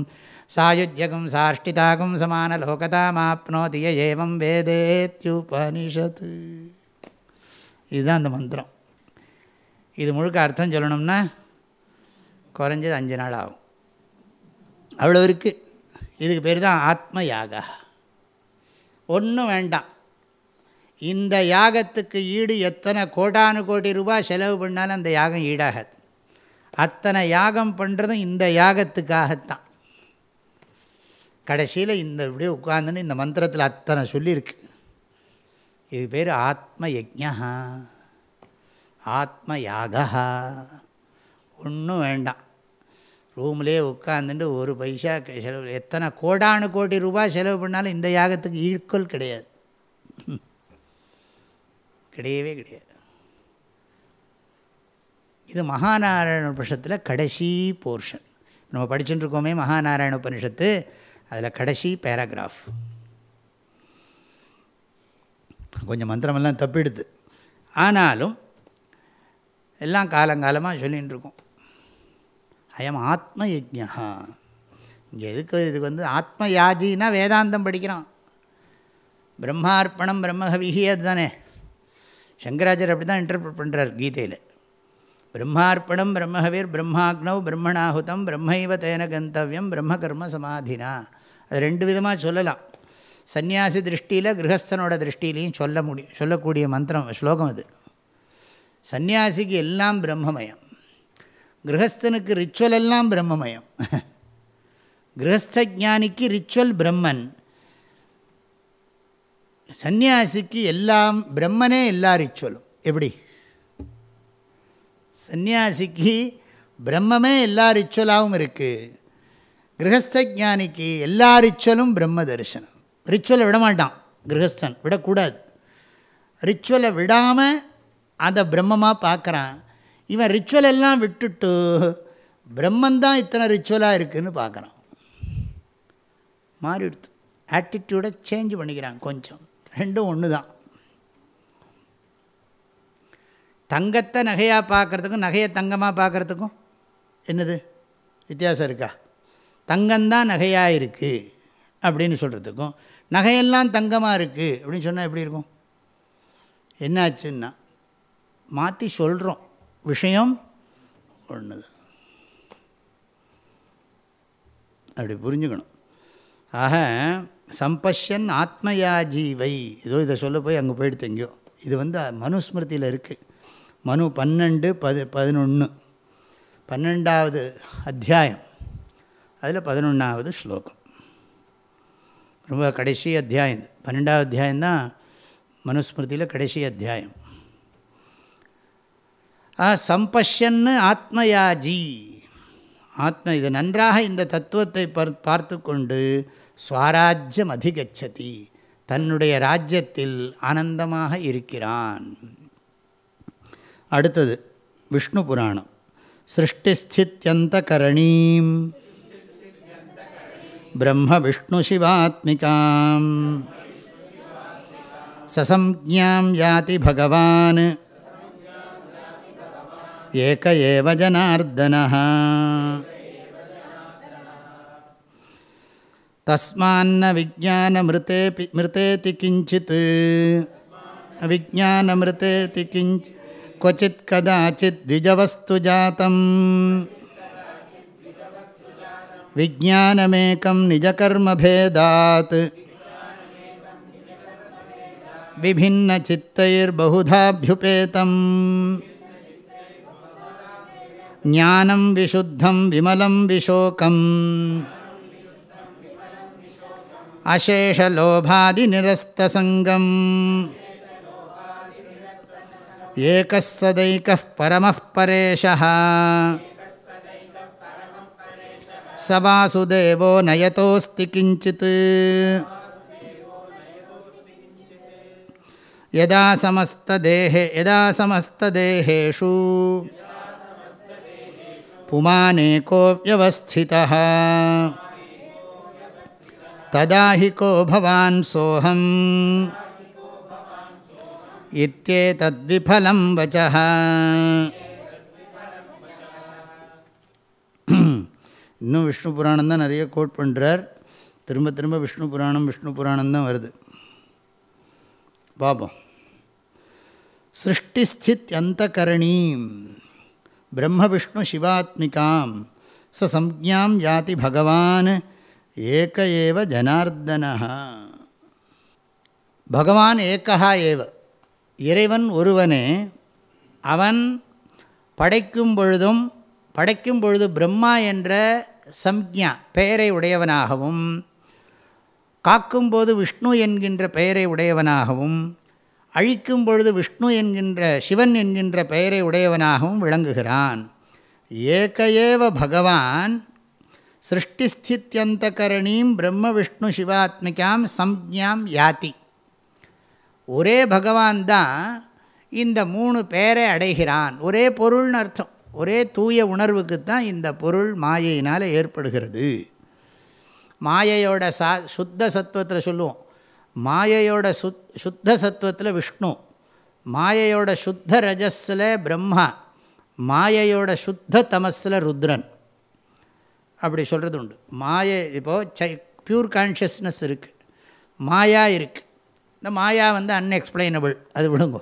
[SPEAKER 1] சாயுஜ்யகும் சாஷ்டிதாகும் சமான லோகதாமாப்னோதிய ஏவம் வேதேத்யுபனிஷத்து இதுதான் அந்த மந்திரம். இது முழுக்க அர்த்தம் சொல்லணும்னா குறைஞ்சது அஞ்சு நாள் ஆகும். அவ்வளோ இருக்குது இதுக்கு பேர் தான் ஆத்ம யாகா. ஒன்றும் வேண்டாம். இந்த யாகத்துக்கு ஈடு எத்தனை கோட்டானு கோடி ரூபாய் செலவு பண்ணாலும் அந்த யாகம் ஈடாகாது. அத்தனை யாகம் பண்ணுறதும் இந்த யாகத்துக்காகத்தான். கடைசியில் இந்த இப்படியே உட்காந்துன்னு இந்த மந்திரத்தில் அத்தனை சொல்லியிருக்கு. இது பேர் ஆத்ம யஜா ஆத்ம யாகா ஒன்றும் வேண்டாம். ரூம்லேயே உட்காந்துட்டு ஒரு பைசா செலவு எத்தனை கோடானு கோடி ரூபாய் செலவு பண்ணாலும் இந்த யாகத்துக்கு ஈக்குவல் கிடையாது. கிடையவே கிடையாது. இது மகாநாராயண உபனிஷத்தில் கடைசி போர்ஷன் நம்ம படிச்சுட்டு இருக்கோமே மகாநாராயண உபனிஷத்து அதில் கடைசி பேராகிராஃப் கொஞ்சம் மந்திரமெல்லாம் தப்பிடுது. ஆனாலும் எல்லாம் காலங்காலமாக சொல்லிகிட்டு இருக்கோம் அயம் ஆத்ம யஜ்யா இங்கே எதுக்கு இதுக்கு வந்து ஆத்ம யாஜின்னா வேதாந்தம் படிக்கிறான். பிரம்மார்ப்பணம் பிரம்மஹவிஹி அதுதானே. சங்கராச்சாரியர் அப்படி தான் இன்டர்பிரட் பண்ணுறார் கீதையில். பிரம்மார்ப்பணம் பிரம்மஹவீர் பிரம்மாக்னவ் பிரம்மணாகுதம் பிரம்மைவ தேன கந்தவியம் பிரம்ம கர்ம சமாதினா. அது ரெண்டு விதமாக சொல்லலாம். சந்நியாசி திருஷ்டியில் கிரகஸ்தனோட திருஷ்டிலையும் சொல்ல முடியும் சொல்லக்கூடிய மந்திரம் ஸ்லோகம் அது. சந்நியாசிக்கு எல்லாம் பிரம்மமயம். கிரகஸ்தனுக்கு ரிச்சுவல் எல்லாம் பிரம்மமயம். கிரகஸ்த ஜானிக்கு ரிச்சுவல் பிரம்மன். சந்நியாசிக்கு எல்லாம் பிரம்மனே எல்லா ரிச்சுவலும் எப்படி? சந்நியாசிக்கு பிரம்மமே எல்லா ரிச்சுவலாகவும் இருக்குது கிரகஸ்தானிக்கு எல்லா ரிச்சுவலும் பிரம்ம தரிசனம். ரிச்சுவலை விடமாட்டான் கிரகஸ்தன். விடக்கூடாது. ரிச்சுவலை விடாமல் அதை பிரம்மமாக பார்க்குறான் இவன் ரிச்சுவல் எல்லாம் விட்டுட்டு பிரம்மந்தான் இத்தனை ரிச்சுவலாக இருக்குதுன்னு பார்க்குறான் மாறிடுத்து. ஆட்டிடியூடை சேஞ்ச் பண்ணிக்கிறான் கொஞ்சம். ரெண்டும் ஒன்று தான் தங்கத்தை நகையாக பார்க்குறதுக்கும் நகையை தங்கமாக பார்க்குறதுக்கும் என்னது? வித்தியாசம் இருக்கா? தங்கம்தான் நகையாக இருக்குது அப்படின்னு சொல்கிறதுக்கும் நகையெல்லாம் தங்கமாக இருக்குது அப்படின்னு சொன்னால் எப்படி இருக்கும்? என்னாச்சுன்னா மாற்றி சொல்கிறோம் விஷயம் ஒன்று தான் அப்படி புரிஞ்சுக்கணும். ஆக சம்பஷன் ஆத்மயாஜீவை ஏதோ இதை சொல்ல போய் அங்கே போயிடுத்து எங்கேயோ. இது வந்து மனுஸ்மிருதியில் இருக்குது மனு பன்னெண்டு பது பதினொன்று பன்னெண்டாவது அத்தியாயம். அதில் பதினொன்றாவது ஸ்லோகம். ரொம்ப கடைசி அத்தியாயம் பன்னெண்டாவது அத்தியாயந்தான் மனுஸ்மிருதியில் கடைசி அத்தியாயம். சம்பஷ்யன்னு ஆத்மயாஜி. ஆத்ம இது நன்றாக இந்த தத்துவத்தை பார்த்து கொண்டு சுவாராஜ்யம் அதிகச்சதி. தன்னுடைய ராஜ்யத்தில் ஆனந்தமாக இருக்கிறான். அடுத்தது விஷ்ணு புராணம். சிருஷ்டிஸ்தித்யந்த கரணீம். ब्रह्मविष्णुशिवात्मिकां ससंज्ञां याति भगवान्। एक एव जनार्दनः। तस्मान्न विज्ञानमृतेपि मृतेति किञ्चित्। विज्ञानमृतेति किञ्च क्वचित् कदाचित् द्विजवस्तु जातं விஜானமேக்கம் நிஜகர்மபேதாத் விபின்னச்சித்தைர்புதாபியுபேதம் ஞானம் விஷுத்தம் விமலம் விஷோகம் அசேஷலோபாதிநிரஸ்தசங்கம் ஏகசதைக்கரம பரேஷா स वासुदेवो नयतोऽस्ति किञ्चित्। यदा समस्तदेहे यदा समस्तदेहेषु पुमानेको व्यवस्थितः, तदा हि को भवान् सोऽहम्। इत्येतद्विफलं वचः। இன்னும் விஷ்ணு புராணம் தான் நிறைய கோட் பண்ணுறார் திரும்ப திரும்ப விஷ்ணு புராணம் விஷ்ணு புராணம் தான் வருது. பார்ப்போம் சிருஷ்டிஸ்தித் அந்த கரணீம் பிரம்ம விஷ்ணு சிவாத்மிகாம் ச சம்ஜாம் யாதி பகவான் ஏக ஏவ ஜனார்தனா பகவான் ஏக்கா ஏவ. இறைவன் ஒருவனே அவன் படைக்கும் பொழுதும் படைக்கும் பொழுது பிரம்மா என்ற சம்ஜா பெயரை உடையவனாகவும் காக்கும்போது விஷ்ணு என்கின்ற பெயரை உடையவனாகவும் அழிக்கும் பொழுது விஷ்ணு என்கின்ற சிவன் என்கின்ற பெயரை உடையவனாகவும் விளங்குகிறான். ஏக ஏவ பகவான் சிருஷ்டிஸ்தித்யந்தகரணீம் பிரம்ம விஷ்ணு சிவாத்மிகாம் சம்ஜாம் யாதி. ஒரே பகவான் தான் இந்த மூணு பேரை அடைகிறான். ஒரே பொருள்னு அர்த்தம். ஒரே தூய உணர்வுக்கு தான் இந்த பொருள் மாயையினால் ஏற்படுகிறது. மாயையோட சா சுத்த சத்துவத்தில் சொல்லுவோம். மாயையோட சுத் சுத்த சத்துவத்தில் விஷ்ணு. மாயையோட சுத்த ரஜஸில் பிரம்மா. மாயையோட சுத்த தமஸில் ருத்ரன். அப்படி சொல்கிறது உண்டு. மாயை இப்போது சை ப்யூர் கான்ஷியஸ்னஸ் இருக்குது மாயா இருக்குது இந்த மாயா வந்து அன்எக்ஸ்பிளைனபிள் அது விடுங்கோ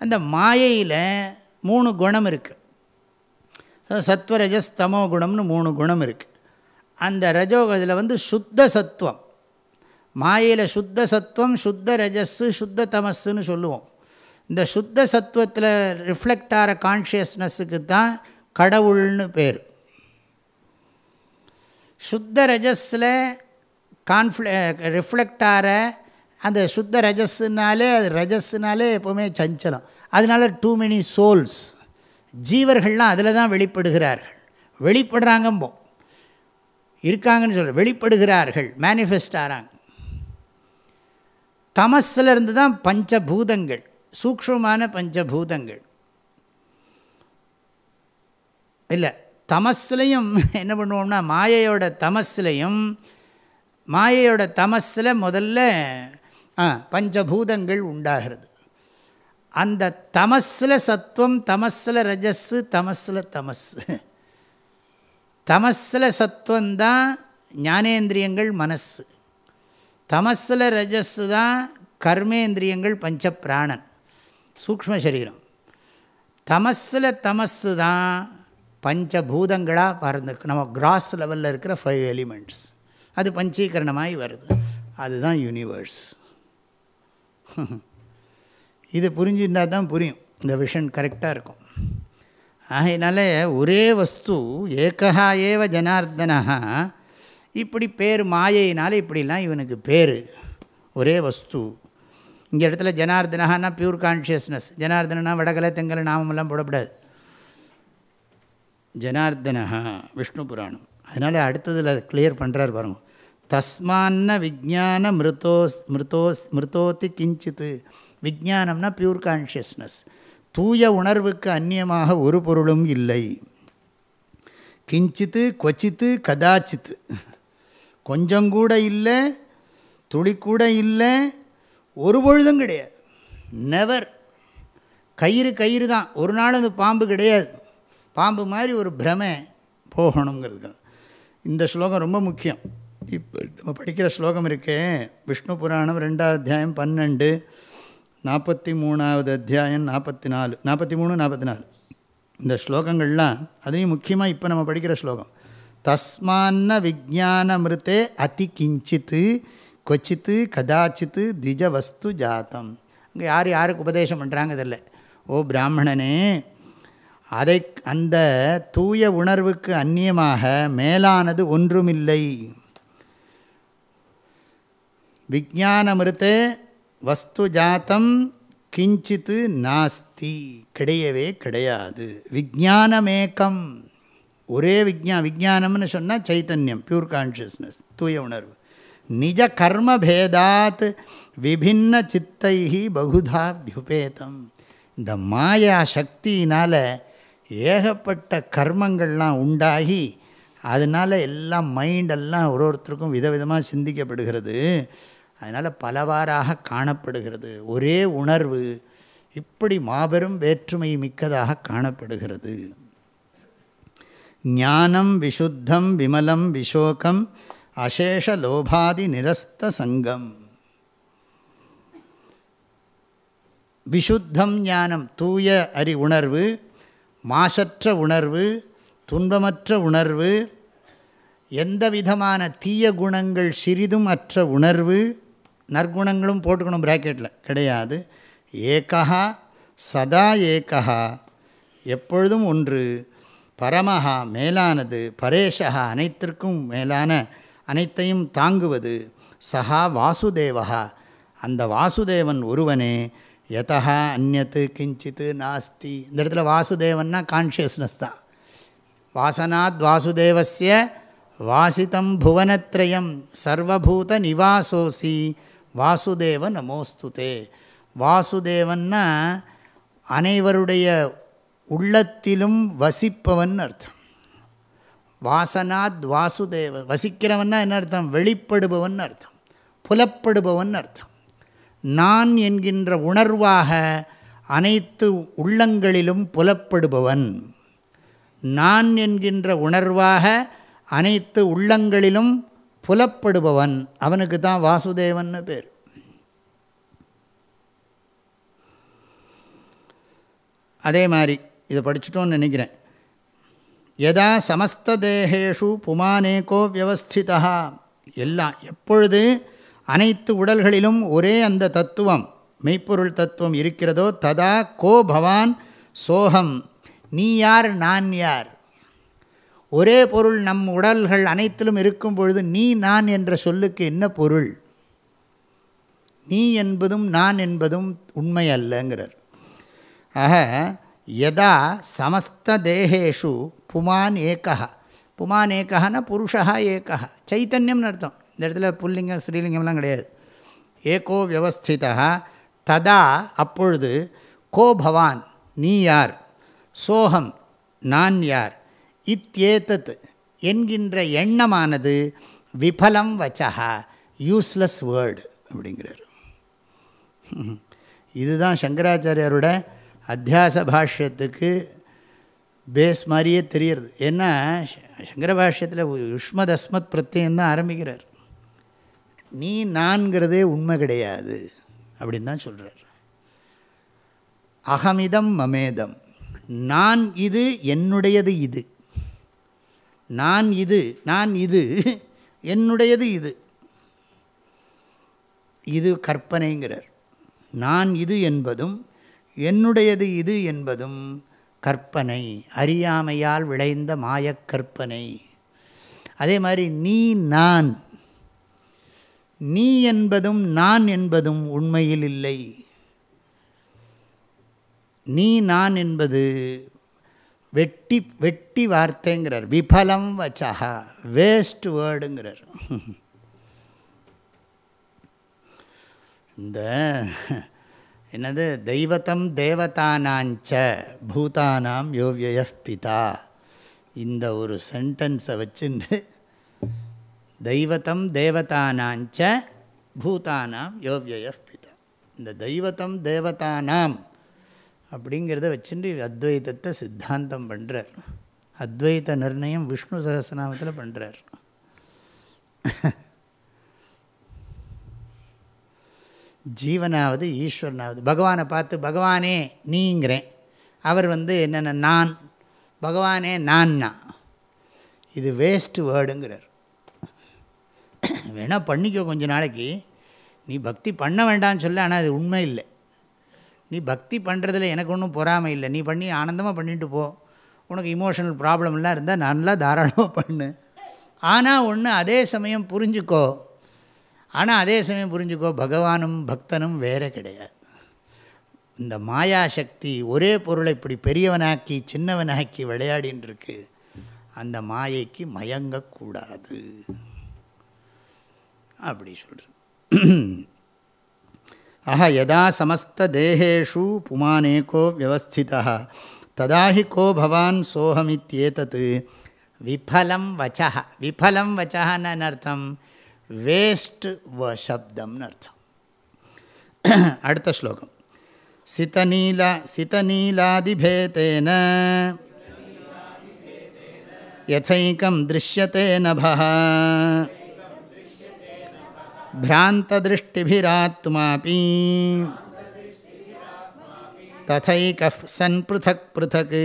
[SPEAKER 1] அந்த மாயையில் மூணு குணம் இருக்குது சத்வரஜஸ் தமோ குணம்னு மூணு குணம் இருக்குது அந்த ரஜோ இதில் வந்து சுத்த சத்துவம் மாயையில் சுத்த சத்துவம் சுத்த ரஜஸ்ஸு சுத்த தமஸ்ஸுன்னு சொல்லுவோம். இந்த சுத்த சத்துவத்தில் ரிஃப்ளெக்ட் ஆகிற கான்ஷியஸ்னஸுக்கு தான் கடவுள்னு பேர். சுத்த ரஜஸில் கான்ஃப்ள ரிஃப்ளெக்ட் ஆகிற அந்த சுத்த ரஜஸ்னாலே அது ரஜஸ்னாலே எப்போவுமே சஞ்சலம். அதனால் டூ மெனி சோல்ஸ் ஜீவர்கள்லாம் அதில் தான் வெளிப்படுகிறார்கள். வெளிப்படுறாங்கம்போ. இருக்காங்கன்னு சொல்கிற வெளிப்படுகிறார்கள் மேனிஃபெஸ்ட் ஆகிறாங்க தமஸில் இருந்து தான் பஞ்சபூதங்கள் சூக்ஷமான பஞ்சபூதங்கள். இல்லை தமஸ்லையும் என்ன பண்ணுவோம்னா மாயையோட தமஸ்லையும் மாயையோட தமஸில் முதல்ல பஞ்சபூதங்கள் உண்டாகிறது. அந்த தமஸில் சத்துவம் தமஸில் ரஜஸ்ஸு தமஸில் தமஸ் தமஸில் சத்துவந்தான் ஞானேந்திரியங்கள் மனசு. தமஸில் ரஜஸ்ஸு தான் கர்மேந்திரியங்கள் பஞ்ச பிராணன் சூக்ம சரீரம். தமஸில் தமஸு தான் பஞ்சபூதங்களாக பறந்து நம்ம கிராஸ் லெவலில் இருக்கிற ஃபைவ் எலிமெண்ட்ஸ் அது பஞ்சீகரணமாகி வருது. அதுதான் யூனிவர்ஸ் இது புரிஞ்சுருந்தா தான் புரியும். இந்த விஷன் கரெக்டாக இருக்கும். ஆகையினால ஒரே வஸ்து ஏக்கா ஏவ ஜனார்தனா இப்படி பேர் மாயையினால் இப்படிலாம் இவனுக்கு பேர். ஒரே வஸ்து. இந்த இடத்துல ஜனார்தனஹான்னா பியூர் கான்ஷியஸ்னஸ் ஜனார்தனா வடகலை தெங்கலை நாமமெல்லாம் போடக்கூடாது ஜனார்தனா விஷ்ணு புராணம். அதனால் அடுத்ததில் கிளியர் பண்ணுறார் பாருங்க. தஸ்மான்ன விஜான மிருத்தோஸ் மிருத்தோஸ் மிருத்தோத்தி கிஞ்சித்து. விஜானம்னா பியூர் கான்ஷியஸ்னஸ் தூய உணர்வுக்கு அந்நியமாக ஒரு பொருளும் இல்லை. கிஞ்சித்து கொச்சித்து கதாச்சித்து. கொஞ்சம் கூட இல்லை துளி கூட இல்லை ஒரு பொழுதும் கிடையாது. நெவர் கயிறு கயிறு தான். ஒரு நாள் அந்த பாம்பு கிடையாது. பாம்பு மாதிரி ஒரு பிரமை போகணுங்கிறது இந்த ஸ்லோகம் ரொம்ப முக்கியம். இப்போ நம்ம படிக்கிற ஸ்லோகம் இருக்கே. விஷ்ணு புராணம் ரெண்டாவது அத்தியாயம் பன்னெண்டு. நாற்பத்தி மூணாவது அத்தியாயம் நாற்பத்தி நாலு நாற்பத்தி மூணு நாற்பத்தி நாலு. இந்த ஸ்லோகங்கள்லாம் அதையும் முக்கியமாக இப்போ நம்ம படிக்கிற ஸ்லோகம். தஸ்மான்ன விஜானமிருத்தே அதி கிஞ்சித்து கொச்சித்து கதாச்சித்து திஜவஸ்து ஜாத்தம். அங்கே யார் யாருக்கு உபதேசம் பண்ணுறாங்க இதில் ஓ பிராமணனே அதை அந்த தூய உணர்வுக்கு அந்நியமாக மேலானது ஒன்றுமில்லை. விஜானமிருத்தே வஸ்து ஜாத்தம் கிஞ்சித்து நாஸ்தி. கிடையவே கிடையாது. விஜானமேக்கம் ஒரே விஜா விஜானம்னு சொன்னால் சைத்தன்யம் பியூர் கான்ஷியஸ்னஸ் தூய உணர்வு. நிஜ கர்மபேதாத் விபின்ன சித்தை பகுதாபியுபேதம் இந்த மாயா சக்தியினால் ஏகப்பட்ட கர்மங்கள்லாம் உண்டாகி அதனால் எல்லாம் மைண்டெல்லாம் ஒரு ஒருத்தருக்கும் விதவிதமாக சிந்திக்கப்படுகிறது. அதனால் பலவாறாக காணப்படுகிறது. ஒரே உணர்வு இப்படி மாபெரும் வேற்றுமை மிக்கதாக காணப்படுகிறது. ஞானம் விஷுத்தம் விமலம் விஷோகம் அசேஷ லோபாதி நிரஸ்த சங்கம். விஷுத்தம் ஞானம் தூய அறி உணர்வு மாசற்ற உணர்வு துன்பமற்ற உணர்வு எந்த விதமான தீய குணங்கள் சிறிதும் அற்ற உணர்வு நற்குணங்களும் போட்டுக்கணும் ப்ராக்கெட்டில் கிடையாது. ஏகா சதா ஏகா எப்பொழுதும் ஒன்று. பரமஹா மேலானது. பரேஷா அனைத்திற்கும் மேலான அனைத்தையும் தாங்குவது. சஹா வாசுதேவா அந்த வாசுதேவன் ஒருவனே. யதா அந்நத்து கிஞ்சித்து நாஸ்தி. இந்த இடத்துல வாசுதேவன்னா கான்ஷியஸ்னஸ் தான். வாசனாத் வாசுதேவசிய வாசித்தம் புவனத்ரயம். சர்வபூத நிவாசோசி. வாசுதேவ நமோஸ்துதே. வாசுதேவன்னா அனைவருடைய உள்ளத்திலும் வசிப்பவன் அர்த்தம். வாசனாத் வாசுதேவ வசிக்கிறவன்னா என்ன அர்த்தம்? வெளிப்படுபவன் அர்த்தம். புலப்படுபவன் அர்த்தம். நான் என்கின்ற உணர்வாக அனைத்து உள்ளங்களிலும் புலப்படுபவன். நான் என்கின்ற உணர்வாக அனைத்து உள்ளங்களிலும் புலப்படுபவன் அவனுக்கு தான் வாசுதேவன்னு பேர். அதே மாதிரி இதை படிச்சுட்டோன்னு நினைக்கிறேன். எதா சமஸ்தேகேஷு புமானேகோ வியவஸ்திதா. எல்லாம் எப்பொழுது அனைத்து உடல்களிலும் ஒரே அந்த தத்துவம் மெய்ப்பொருள் தத்துவம் இருக்கிறதோ ததா கோ பவான் சோகம். நீ யார் நான் யார்? ஒரே பொருள் நம் உடல்கள் அனைத்திலும் இருக்கும் பொழுது நீ நான் என்ற சொல்லுக்கு என்ன பொருள்? நீ என்பதும் நான் என்பதும் உண்மை அல்லங்கிறார். ஆக யதா சமஸ்த தேகேஷு புமான் ஏக்கா புமான் ஏக்கஹான்னா புருஷா ஏக்கா சைத்தன்யம்னு அர்த்தம். இந்த இடத்துல புல்லிங்கம் ஸ்ரீலிங்கம்லாம் கிடையாது. ஏகோ வியவஸ்திதா ததா அப்பொழுது கோ பவான் நீ யார்? சோகம் நான் யார்? இத்தேத்தத் என்கின்ற எண்ணமானது விபலம் வச்சா யூஸ்லெஸ் வேர்டு அப்படிங்கிறார். இதுதான் சங்கராச்சாரியாரோட அத்தியாச பாஷ்யத்துக்கு பேஸ் மாதிரியே தெரியறது. ஏன்னா சங்கர பாஷ்யத்தில் யுஷ்மத் அஸ்மத் பிரத்யம் தான் ஆரம்பிக்கிறார். நீ நான்கிறதே உண்மை கிடையாது அப்படின்னு தான் சொல்கிறார் அகமிதம் மமேதம். நான் இது என்னுடையது இது. நான் இது நான் இது என்னுடையது இது. இது கற்பனைங்கிறார். நான் இது என்பதும் என்னுடையது இது என்பதும் கற்பனை அறியாமையால் விளைந்த மாயக்கற்பனை அதே மாதிரி நீ நான். நீ என்பதும் நான் என்பதும் உண்மையில் இல்லை. நீ நான் என்பது வெட்டி வெட்டி வார்த்தைங்கிறார். விபலம் வச்சா வேஸ்ட் வேர்டுங்கிறார் இந்த என்னது? தெய்வத்தம் தேவதானாஞ்ச பூதானாம் யோவிய பிதா. இந்த ஒரு சென்டென்ஸை வச்சுட்டு தெய்வத்தம் தேவதானாஞ்ச பூதானாம் யோவிய பிதா. இந்த தெய்வத்தம் தேவதானாம் அப்படிங்கிறத வச்சுட்டு அத்வைதத்தை சித்தாந்தம் பண்ணுறார் அத்வைத நிர்ணயம் விஷ்ணு சகசிரநாமத்தில் பண்ணுறார் ஜீவனாவது ஈஸ்வரனாவது. பகவானை பார்த்து பகவானே நீங்கிறேன். அவர் வந்து என்னென்ன நான். பகவானே நான்னா. இது வேஸ்ட்டு வேர்டுங்கிறார் வேணால் பண்ணிக்கோ கொஞ்ச நாளைக்கு. நீ பக்தி பண்ண வேண்டாம்னு சொல்ல ஆனால் அது உண்மை இல்லை. நீ பக்தி பண்ணுறதுல எனக்கு ஒன்றும் பொறாமை இல்லை. நீ பண்ணி ஆனந்தமாக பண்ணிட்டு போ. உனக்கு இமோஷனல் ப்ராப்ளம்லாம் இருந்தால் நல்லா தாராளமாக பண்ணு. ஆனால் ஒன்று அதே சமயம் புரிஞ்சுக்கோ. ஆனால் அதே சமயம் புரிஞ்சுக்கோ பகவானும் பக்தனும் வேறு கிடையாது. இந்த மாயாசக்தி ஒரே பொருளை இப்படி பெரியவனாக்கி சின்னவனாக்கி விளையாடின்னு இருக்கு அந்த மாயைக்கு மயங்கக்கூடாது. அப்படி சொல்கிறது ஆஹா யதா சமஸ்த தேகேஷு புமானேகோ வியவஸ்திதா ததா ஹி கோ பவான் சோஹமித்யேதத் விஃபலம் வச்சா விஃபலம் வச்சன்னு அர்த்தம் வேஸ்ட் வ சப்தம்னு அர்த்தம் அடுத்த ஸ்லோகம் சிதநீலா சிதநீலாதிபேதேன யதைக்கம் திருஷ்யத்தே நபः भ्रान्तदृष्टिभिरात्मापि तथैकः सन् पृथक् पृथक्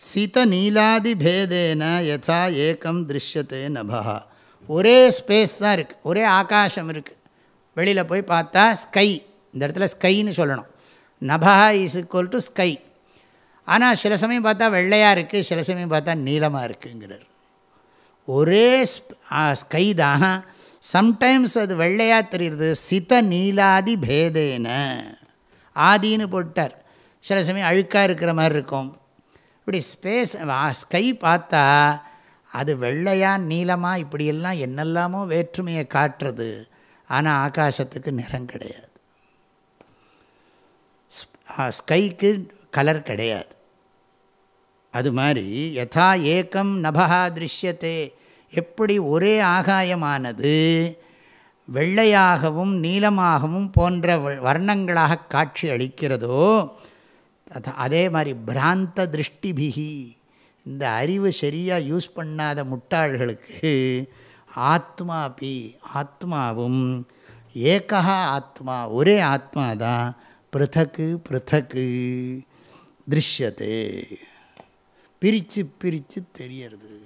[SPEAKER 1] சிதநீலாதிபேதேன யதா ஏக்கம் திருஷ்யத்தே நபா ஒரே ஸ்பேஸ் தான் இருக்குது ஒரே ஆகாசம் இருக்குது வெளியில் போய் பார்த்தா ஸ்கை இந்த இடத்துல ஸ்கைன்னு சொல்லணும் நபா இஸ் ஈக்குவல் டு ஸ்கை ஆனால் சில சமயம் பார்த்தா வெள்ளையாக இருக்குது சில சமயம் பார்த்தா நீளமாக இருக்குங்கிறார். ஒரே ஸ்கை தான் சம்டைம்ஸ் அது வெள்ளையாக தெரியுது சித நீலாதி பேதேன. ஆதின்னு போட்டார். சில சமயம் அழுக்காக இருக்கிற மாதிரி இருக்கும். இப்படி ஸ்பேஸ் ஸ்கை பார்த்தா அது வெள்ளையாக நீளமாக இப்படியெல்லாம் என்னெல்லாமோ வேற்றுமையை காட்டுறது. ஆனால் ஆகாசத்துக்கு நிறம் கிடையாது. ஸ்கைக்கு கலர் கிடையாது. அது மாதிரி யதா ஏக்கம் நபகா திருஷ்யத்தே எப்படி ஒரே ஆகாயமானது வெள்ளையாகவும் நீளமாகவும் போன்ற வர்ணங்களாக காட்சி அளிக்கிறதோ அதே மாதிரி பிராந்த திருஷ்டிபிகி இந்த அறிவு சரியாக யூஸ் பண்ணாத முட்டாள்களுக்கு ஆத்மாபி ஆத்மாவும் ஏகா ஆத்மா ஒரே ஆத்மா தான் பிருத்தக்கு பிருத்தக்கு. திருஷ்யத்தே. பிரித்து பிரித்து தெரியறது.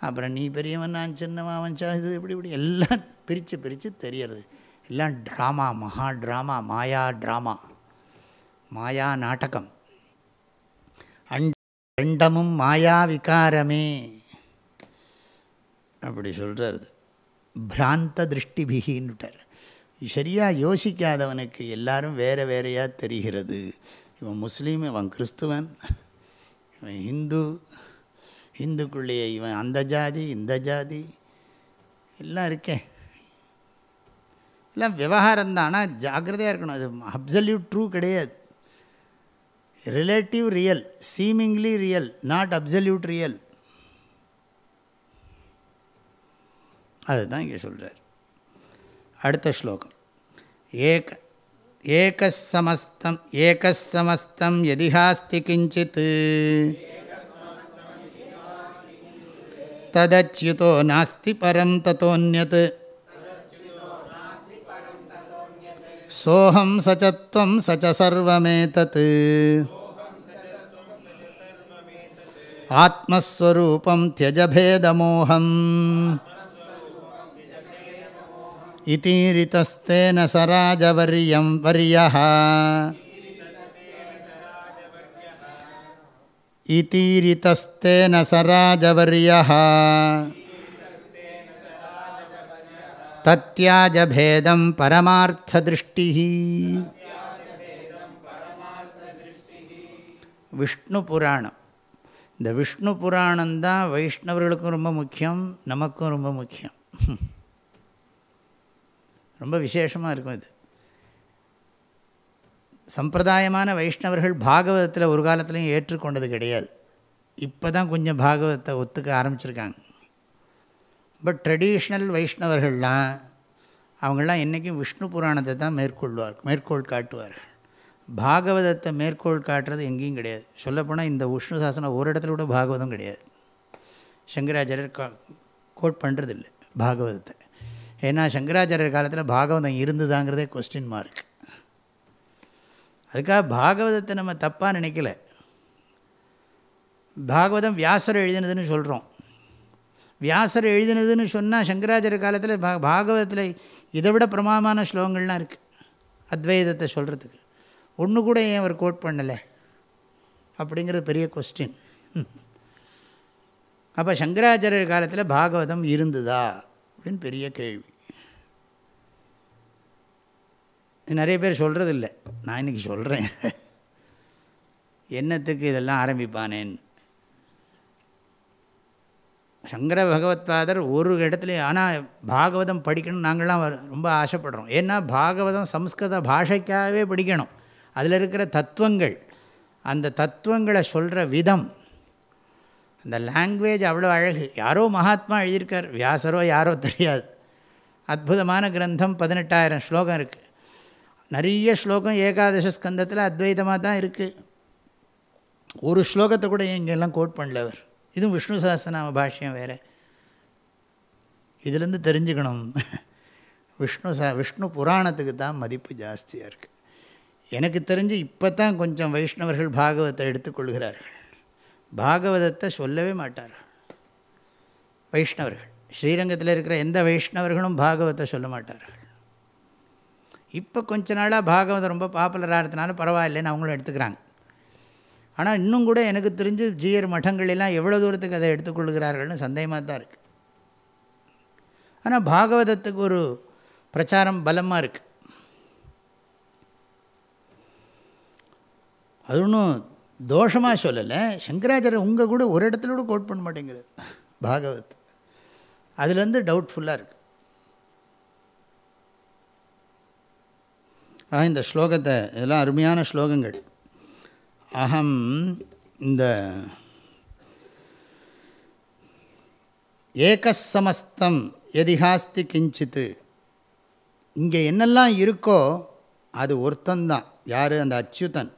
[SPEAKER 1] அப்புறம் நீ பெரியவன் நான் சின்னவன் அவன் இது இப்படி இப்படி எல்லாம் பிரித்து பிரித்து தெரியறது. எல்லாம் ட்ராமா மகா ட்ராமா மாயா ட்ராமா மாயா நாடகம். அண்டமும் மாயா விகாரமே. அப்படி சொல்கிறது பிராந்த திருஷ்டிபிகின்னுட்டார். சரியாக யோசிக்காதவனுக்கு எல்லாரும் வேறு வேறையாக தெரிகிறது. இவன் முஸ்லீம் இவன் கிறிஸ்துவன் இவன் ஹிந்து ஹிந்துக்குள்ளேயே இவன் அந்த ஜாதி இந்த ஜாதி எல்லாம் இருக்கே. எல்லாம் விவகாரம் தான் ஆனால் ஜாக்கிரதையாக இருக்கணும். அது அப்சல்யூட் ட்ரூ கிடையாது. Relative real seemingly real not absolute real அதுதான் இங்கே சொல்கிறார் அடுத்த ஸ்லோகம். ஏக ஏகசமஸ்தம் ஏகசமஸ்தம் எதிஹாஸ்தி கிஞ்சித். ததச்யுதோ நாஸ்தி பரம் தத்தோன்யத் சோஹம் சச்சத்வம் சச்ச சர்வமேதத் ஆத்மஸ்வரூபம் தியஜபேதமோகம். इतीरितस्तेन सराजवर्यं वर्यः इतीरितस्तेन सराजवर्यः तत्याजभेदं परमार्थदृष्टिः விஷ்ணு புராணம் இந்த விஷ்ணு புராணம்தான் வைஷ்ணவர்களுக்கும் ரொம்ப முக்கியம் நமக்கும் ரொம்ப முக்கியம் ரொம்ப விசேஷமாக இருக்கும் இது. சம்பிரதாயமான வைஷ்ணவர்கள் பாகவதத்தில் ஒரு காலத்துலேயும் ஏற்றுக்கொண்டது கிடையாது. இப்போ தான் கொஞ்சம் பாகவதத்தை ஒத்துக்க ஆரம்பிச்சிருக்காங்க. பட் ட்ரெடிஷ்னல் வைஷ்ணவர்கள்லாம் அவங்களாம் என்றைக்கும் விஷ்ணு புராணத்தை தான் மேற்கொள்வார் மேற்கோள் காட்டுவார்கள். பாகவதத்தை மேற்கோள் காட்டுறது எங்கேயும் கிடையாது. சொல்லப்போனால் இந்த விஷ்ணு சாசனம் ஒரு இடத்துல கூட பாகவதம் கிடையாது. சங்கராச்சாரியர் கோட் பண்ணுறதில்லை பாகவதத்தை. ஏன்னா சங்கராச்சாரியர் காலத்தில் பாகவதம் இருந்துதாங்கிறதே கொஸ்டின் மார்க் அதுக்காக பாகவதத்தை நம்ம தப்பாக நினைக்கல. பாகவதம் வியாசர் எழுதினதுன்னு சொல்கிறோம் வியாசர் எழுதினதுன்னு சொன்னால் சங்கராச்சாரிய காலத்தில் பா பாகவதத்தில் இதை விட பிரமாமான ஸ்லோகங்கள்லாம் இருக்குது அத்வைதத்தை சொல்கிறதுக்கு ஒன்று கூட ஏன் அவர் கோட் பண்ணலை? அப்படிங்கிறது பெரிய கொஸ்டின் அப்போ சங்கராச்சாரியர் காலத்தில் பாகவதம் இருந்ததா? அப்படின்னு பெரிய கேள்வி. நிறைய பேர் சொல்கிறது இல்லை நான் இன்றைக்கி சொல்கிறேன் என்னத்துக்கு இதெல்லாம் ஆரம்பிப்பானேன்னு. சங்கர பகவத்பாதர் ஒரு இடத்துல ஆனால் பாகவதம் படிக்கணும் நாங்கள்லாம் ரொம்ப ஆசைப்படுறோம். ஏன்னா பாகவதம் சம்ஸ்கிருத பாஷைக்காகவே படிக்கணும். அதில் இருக்கிற தத்துவங்கள் அந்த தத்துவங்களை சொல்கிற விதம் அந்த லாங்குவேஜ் அவ்வளோ அழகு. யாரோ மகாத்மா எழுதியிருக்கார். வியாசரோ யாரோ தெரியாது. அற்புதமான கிரந்தம் பதினெட்டாயிரம் ஸ்லோகம் இருக்குது நிறைய ஸ்லோகம் ஏகாதச ஸ்கந்தத்தில் அத்வைதமாக தான் இருக்குது ஒரு ஸ்லோகத்தை கூட இங்கெல்லாம் கோட் பண்ணல அவர். இதுவும் விஷ்ணு சஹஸ்ரநாம பாஷ்யம் வேறு. இதுலேருந்து தெரிஞ்சுக்கணும். விஷ்ணு ச விஷ்ணு புராணத்துக்கு தான் மதிப்பு ஜாஸ்தியாக இருக்குது எனக்கு தெரிஞ்சு இப்போ தான் கொஞ்சம் வைஷ்ணவர்கள் பாகவத்தை எடுத்துக்கொள்கிறார்கள். பாகவதத்தை சொல்லவே மாட்டார்கள். வைஷ்ணவர்கள். ஸ்ரீரங்கத்தில் இருக்கிற எந்த வைஷ்ணவர்களும் பாகவத்தை சொல்ல மாட்டார்கள். இப்போ கொஞ்ச நாளாக பாகவதம் ரொம்ப பாப்புலராக இருந்தனால பரவாயில்லைன்னு அவங்களும் எடுத்துக்கிறாங்க. ஆனால் இன்னும் கூட எனக்கு தெரிஞ்சு ஜீயர் மட்டங்களெல்லாம் எவ்வளோ தூரத்துக்கு அதை எடுத்துக்கொள்கிறார்கள்னு சந்தேகமாக தான் இருக்குது ஆனால் பாகவதத்துக்கு ஒரு பிரச்சாரம் பலமாக இருக்குது அது ஒன்றும் தோஷமாக சொல்லலை. சங்கராச்சாரியர் உங்கள் கூட ஒரு இடத்துல கூட கோட் பண்ண மாட்டேங்கிறது பாகவத் அதுலேருந்து டவுட்ஃபுல்லாக இருக்குது ஆக இந்த ஸ்லோகத்தை இதெல்லாம் அருமையான ஸ்லோகங்கள். அகம் இந்த ஏகசமஸ்தம் எதிகாஸ்தி கிஞ்சித்து. இங்கே என்னெல்லாம் இருக்கோ அது ஒருத்தந்தான். யார்? அந்த அச்சுதன்.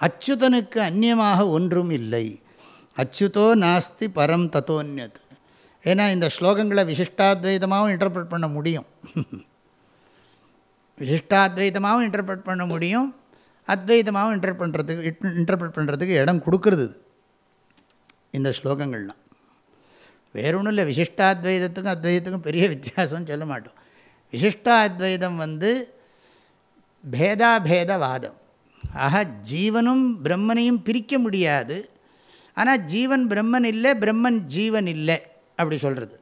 [SPEAKER 1] அச்சுதனுக்கு அந்நியமாக ஒன்றும் இல்லை. அச்சுதோ நாஸ்தி பரம் தத்தோன்யத் ஏன்னா இந்த ஸ்லோகங்களை விசிஷ்டாத்வைதமாகவும் இன்டர்பிரட் பண்ண முடியும். விசிஷ்டாத்வைதமாகவும் இன்டர்பிரட் பண்ண முடியும். அத்வைதமாகவும் இன்டர் பண்ணுறதுக்கு இன்டர்பிரட் பண்ணுறதுக்கு இடம் கொடுக்கறது இந்த ஸ்லோகங்கள்லாம். வேறு ஒன்றும் இல்லை விசிஷ்டாத்வைதத்துக்கும் அத்வைதத்துக்கும் பெரிய வித்தியாசம் சொல்ல மாட்டோம். விசிஷ்டாத்வைதம் வந்து பேதாபேதவாதம். ஆக ஜீவனும் பிரம்மனையும் பிரிக்க முடியாது. ஆனால் ஜீவன் பிரம்மன் இல்லை பிரம்மன் ஜீவன் இல்லை அப்படி சொல்கிறது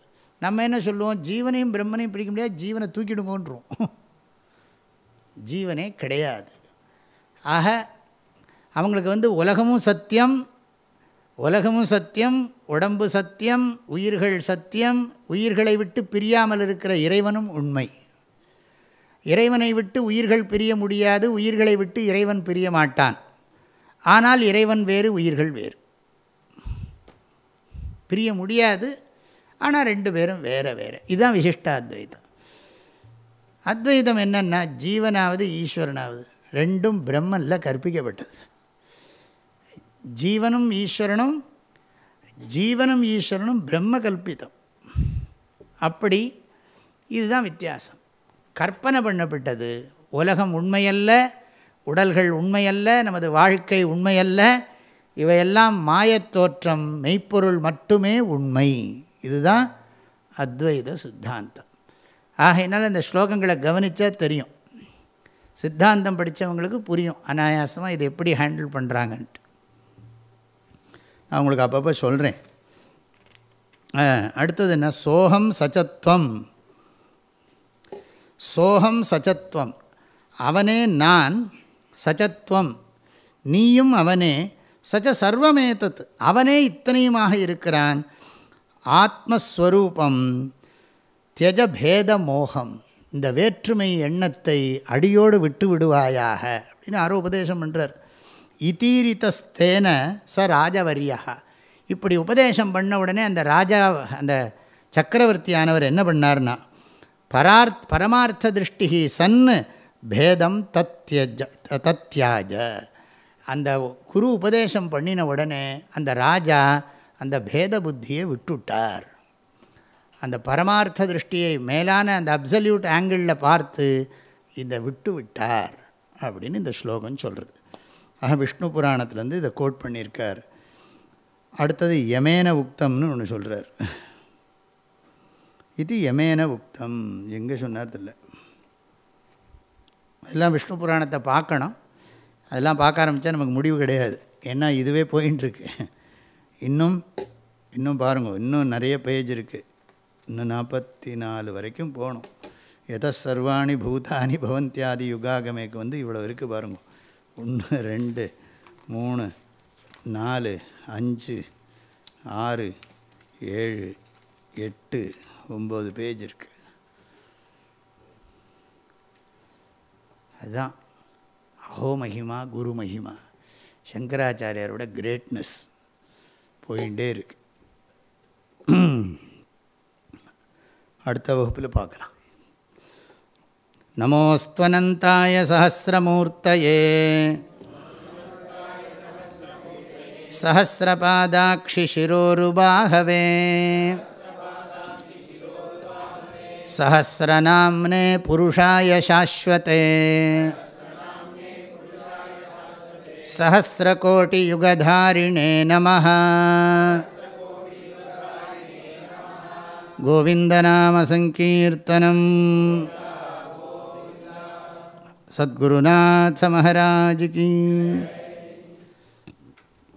[SPEAKER 1] நம்ம என்ன சொல்லுவோம்? ஜீவனையும் பிரம்மனையும் பிரிக்க முடியாது ஜீவனை தூக்கிடுங்கன்றோம். ஜீவனே கிடையாது. ஆக அவங்களுக்கு வந்து உலகமும் சத்தியம் உலகமும் சத்தியம் உடம்பு சத்தியம் உயிர்கள் சத்தியம் உயிர்களை விட்டு பிரியாமல் இருக்கிற இறைவனும் உண்மை. இறைவனை விட்டு உயிர்கள் பிரிய முடியாது உயிர்களை விட்டு இறைவன் பிரிய மாட்டான். ஆனால் இறைவன் வேறு உயிர்கள் வேறு. பிரிய முடியாது ஆனால் ரெண்டு பேரும் வேறு வேறு. இதுதான் விசிஷ்டாத்வைதம். அத்வைதம் என்னென்னா ஜீவனாவது ஈஸ்வரனாவது. ரெண்டும் பிரம்மனில் கற்பிக்கப்பட்டது. ஜீவனும் ஈஸ்வரனும் ஜீவனும் ஈஸ்வரனும் பிரம்ம கல்பிதம். அப்படி இதுதான் வித்தியாசம். கற்பனை பண்ணப்பட்டது. உலகம் உண்மையல்ல உடல்கள் உண்மையல்ல நமது வாழ்க்கை உண்மையல்ல இவையெல்லாம் மாயத்தோற்றம் மெய்ப்பொருள் மட்டுமே உண்மை. இதுதான் அத்வைத சித்தாந்தம். ஆகையினால் இந்த ஸ்லோகங்களை கவனித்தா தெரியும். சித்தாந்தம் படித்தவங்களுக்கு புரியும். அனாயாசமாக இதை எப்படி ஹேண்டில் பண்ணுறாங்கன்ட்டு நான் உங்களுக்கு அப்பப்போ சொல்கிறேன் அடுத்தது என்ன? சோகம் சச்சத்துவம் சோகம் சச்சத்துவம் அவனே நான் சச்சத்துவம் நீயும் அவனே சச்ச சர்வமேதத் அவனே இத்தனையுமாக இருக்கிறான். ஆத்மஸ்வரூபம். தியஜ பேத மோகம் இந்த வேற்றுமை எண்ணத்தை அடியோடு விட்டு விடுவாயாக அப்படின்னு யாரோ உபதேசம் பண்ணுறார் இதீரித்தஸ்தேன ச ராஜவரியா இப்படி உபதேசம் பண்ண உடனே அந்த ராஜா அந்த சக்கரவர்த்தியானவர் என்ன பண்ணார்னா பரார்த் பரமார்த்த திருஷ்டி சன் பேதம் தத்யஜ தத்யாஜ. அந்த குரு உபதேசம் பண்ணின உடனே அந்த ராஜா அந்த பேத புத்தியை விட்டுட்டார். அந்த பரமார்த்த திருஷ்டியை மேலான அந்த அப்சல்யூட் ஆங்கிளில் பார்த்து இதை விட்டு விட்டார் அப்படின்னு இந்த ஸ்லோகம் சொல்கிறது ஆக விஷ்ணு புராணத்துலேருந்து இதை கோட் பண்ணியிருக்கார். அடுத்தது யமேன உக்தம்னு ஒன்று சொல்கிறார் இது யமேன உக்தம் எங்கே சொன்னார் தெரியல அதெல்லாம் விஷ்ணு புராணத்தை பார்க்கணும். அதெல்லாம் பார்க்க ஆரம்பித்தா நமக்கு முடிவு கிடையாது. ஏன்னா இதுவே போயின்ட்டுருக்கு. இன்னும் இன்னும் பாருங்கள் இன்னும் நிறைய பேஜ் இருக்குது இன்னும் நாற்பத்தி நாலு வரைக்கும் போகணும் எத சர்வாணி பூதானி பவந்தியாதி யுகாகமேக்கு வந்து இவ்வளோ இருக்குது பாருங்க ஒன்று ரெண்டு மூணு நாலு அஞ்சு ஆறு ஏழு எட்டு ஒம்பது பேஜ் இருக்குது அதுதான் அஹோ மகிமா குரு மகிமா சங்கராச்சாரியாரோட கிரேட்னஸ் போயிட்டே இருக்கு அடுத்த வகுப்பில் பார்க்கலாம் நமோஸ்துவனந்தாய சஹசிரமூர்த்தயே सहस्रपादाक्षिशिरोरुबाहवे सहस्रनाम्ने पुरुषाय शाश्वते सहस्रकोटियुगधारिणे नमः கோவிந்தநாமசங்கீர்த்தனம் சத்குருநாத் சமஹராஜிக்கு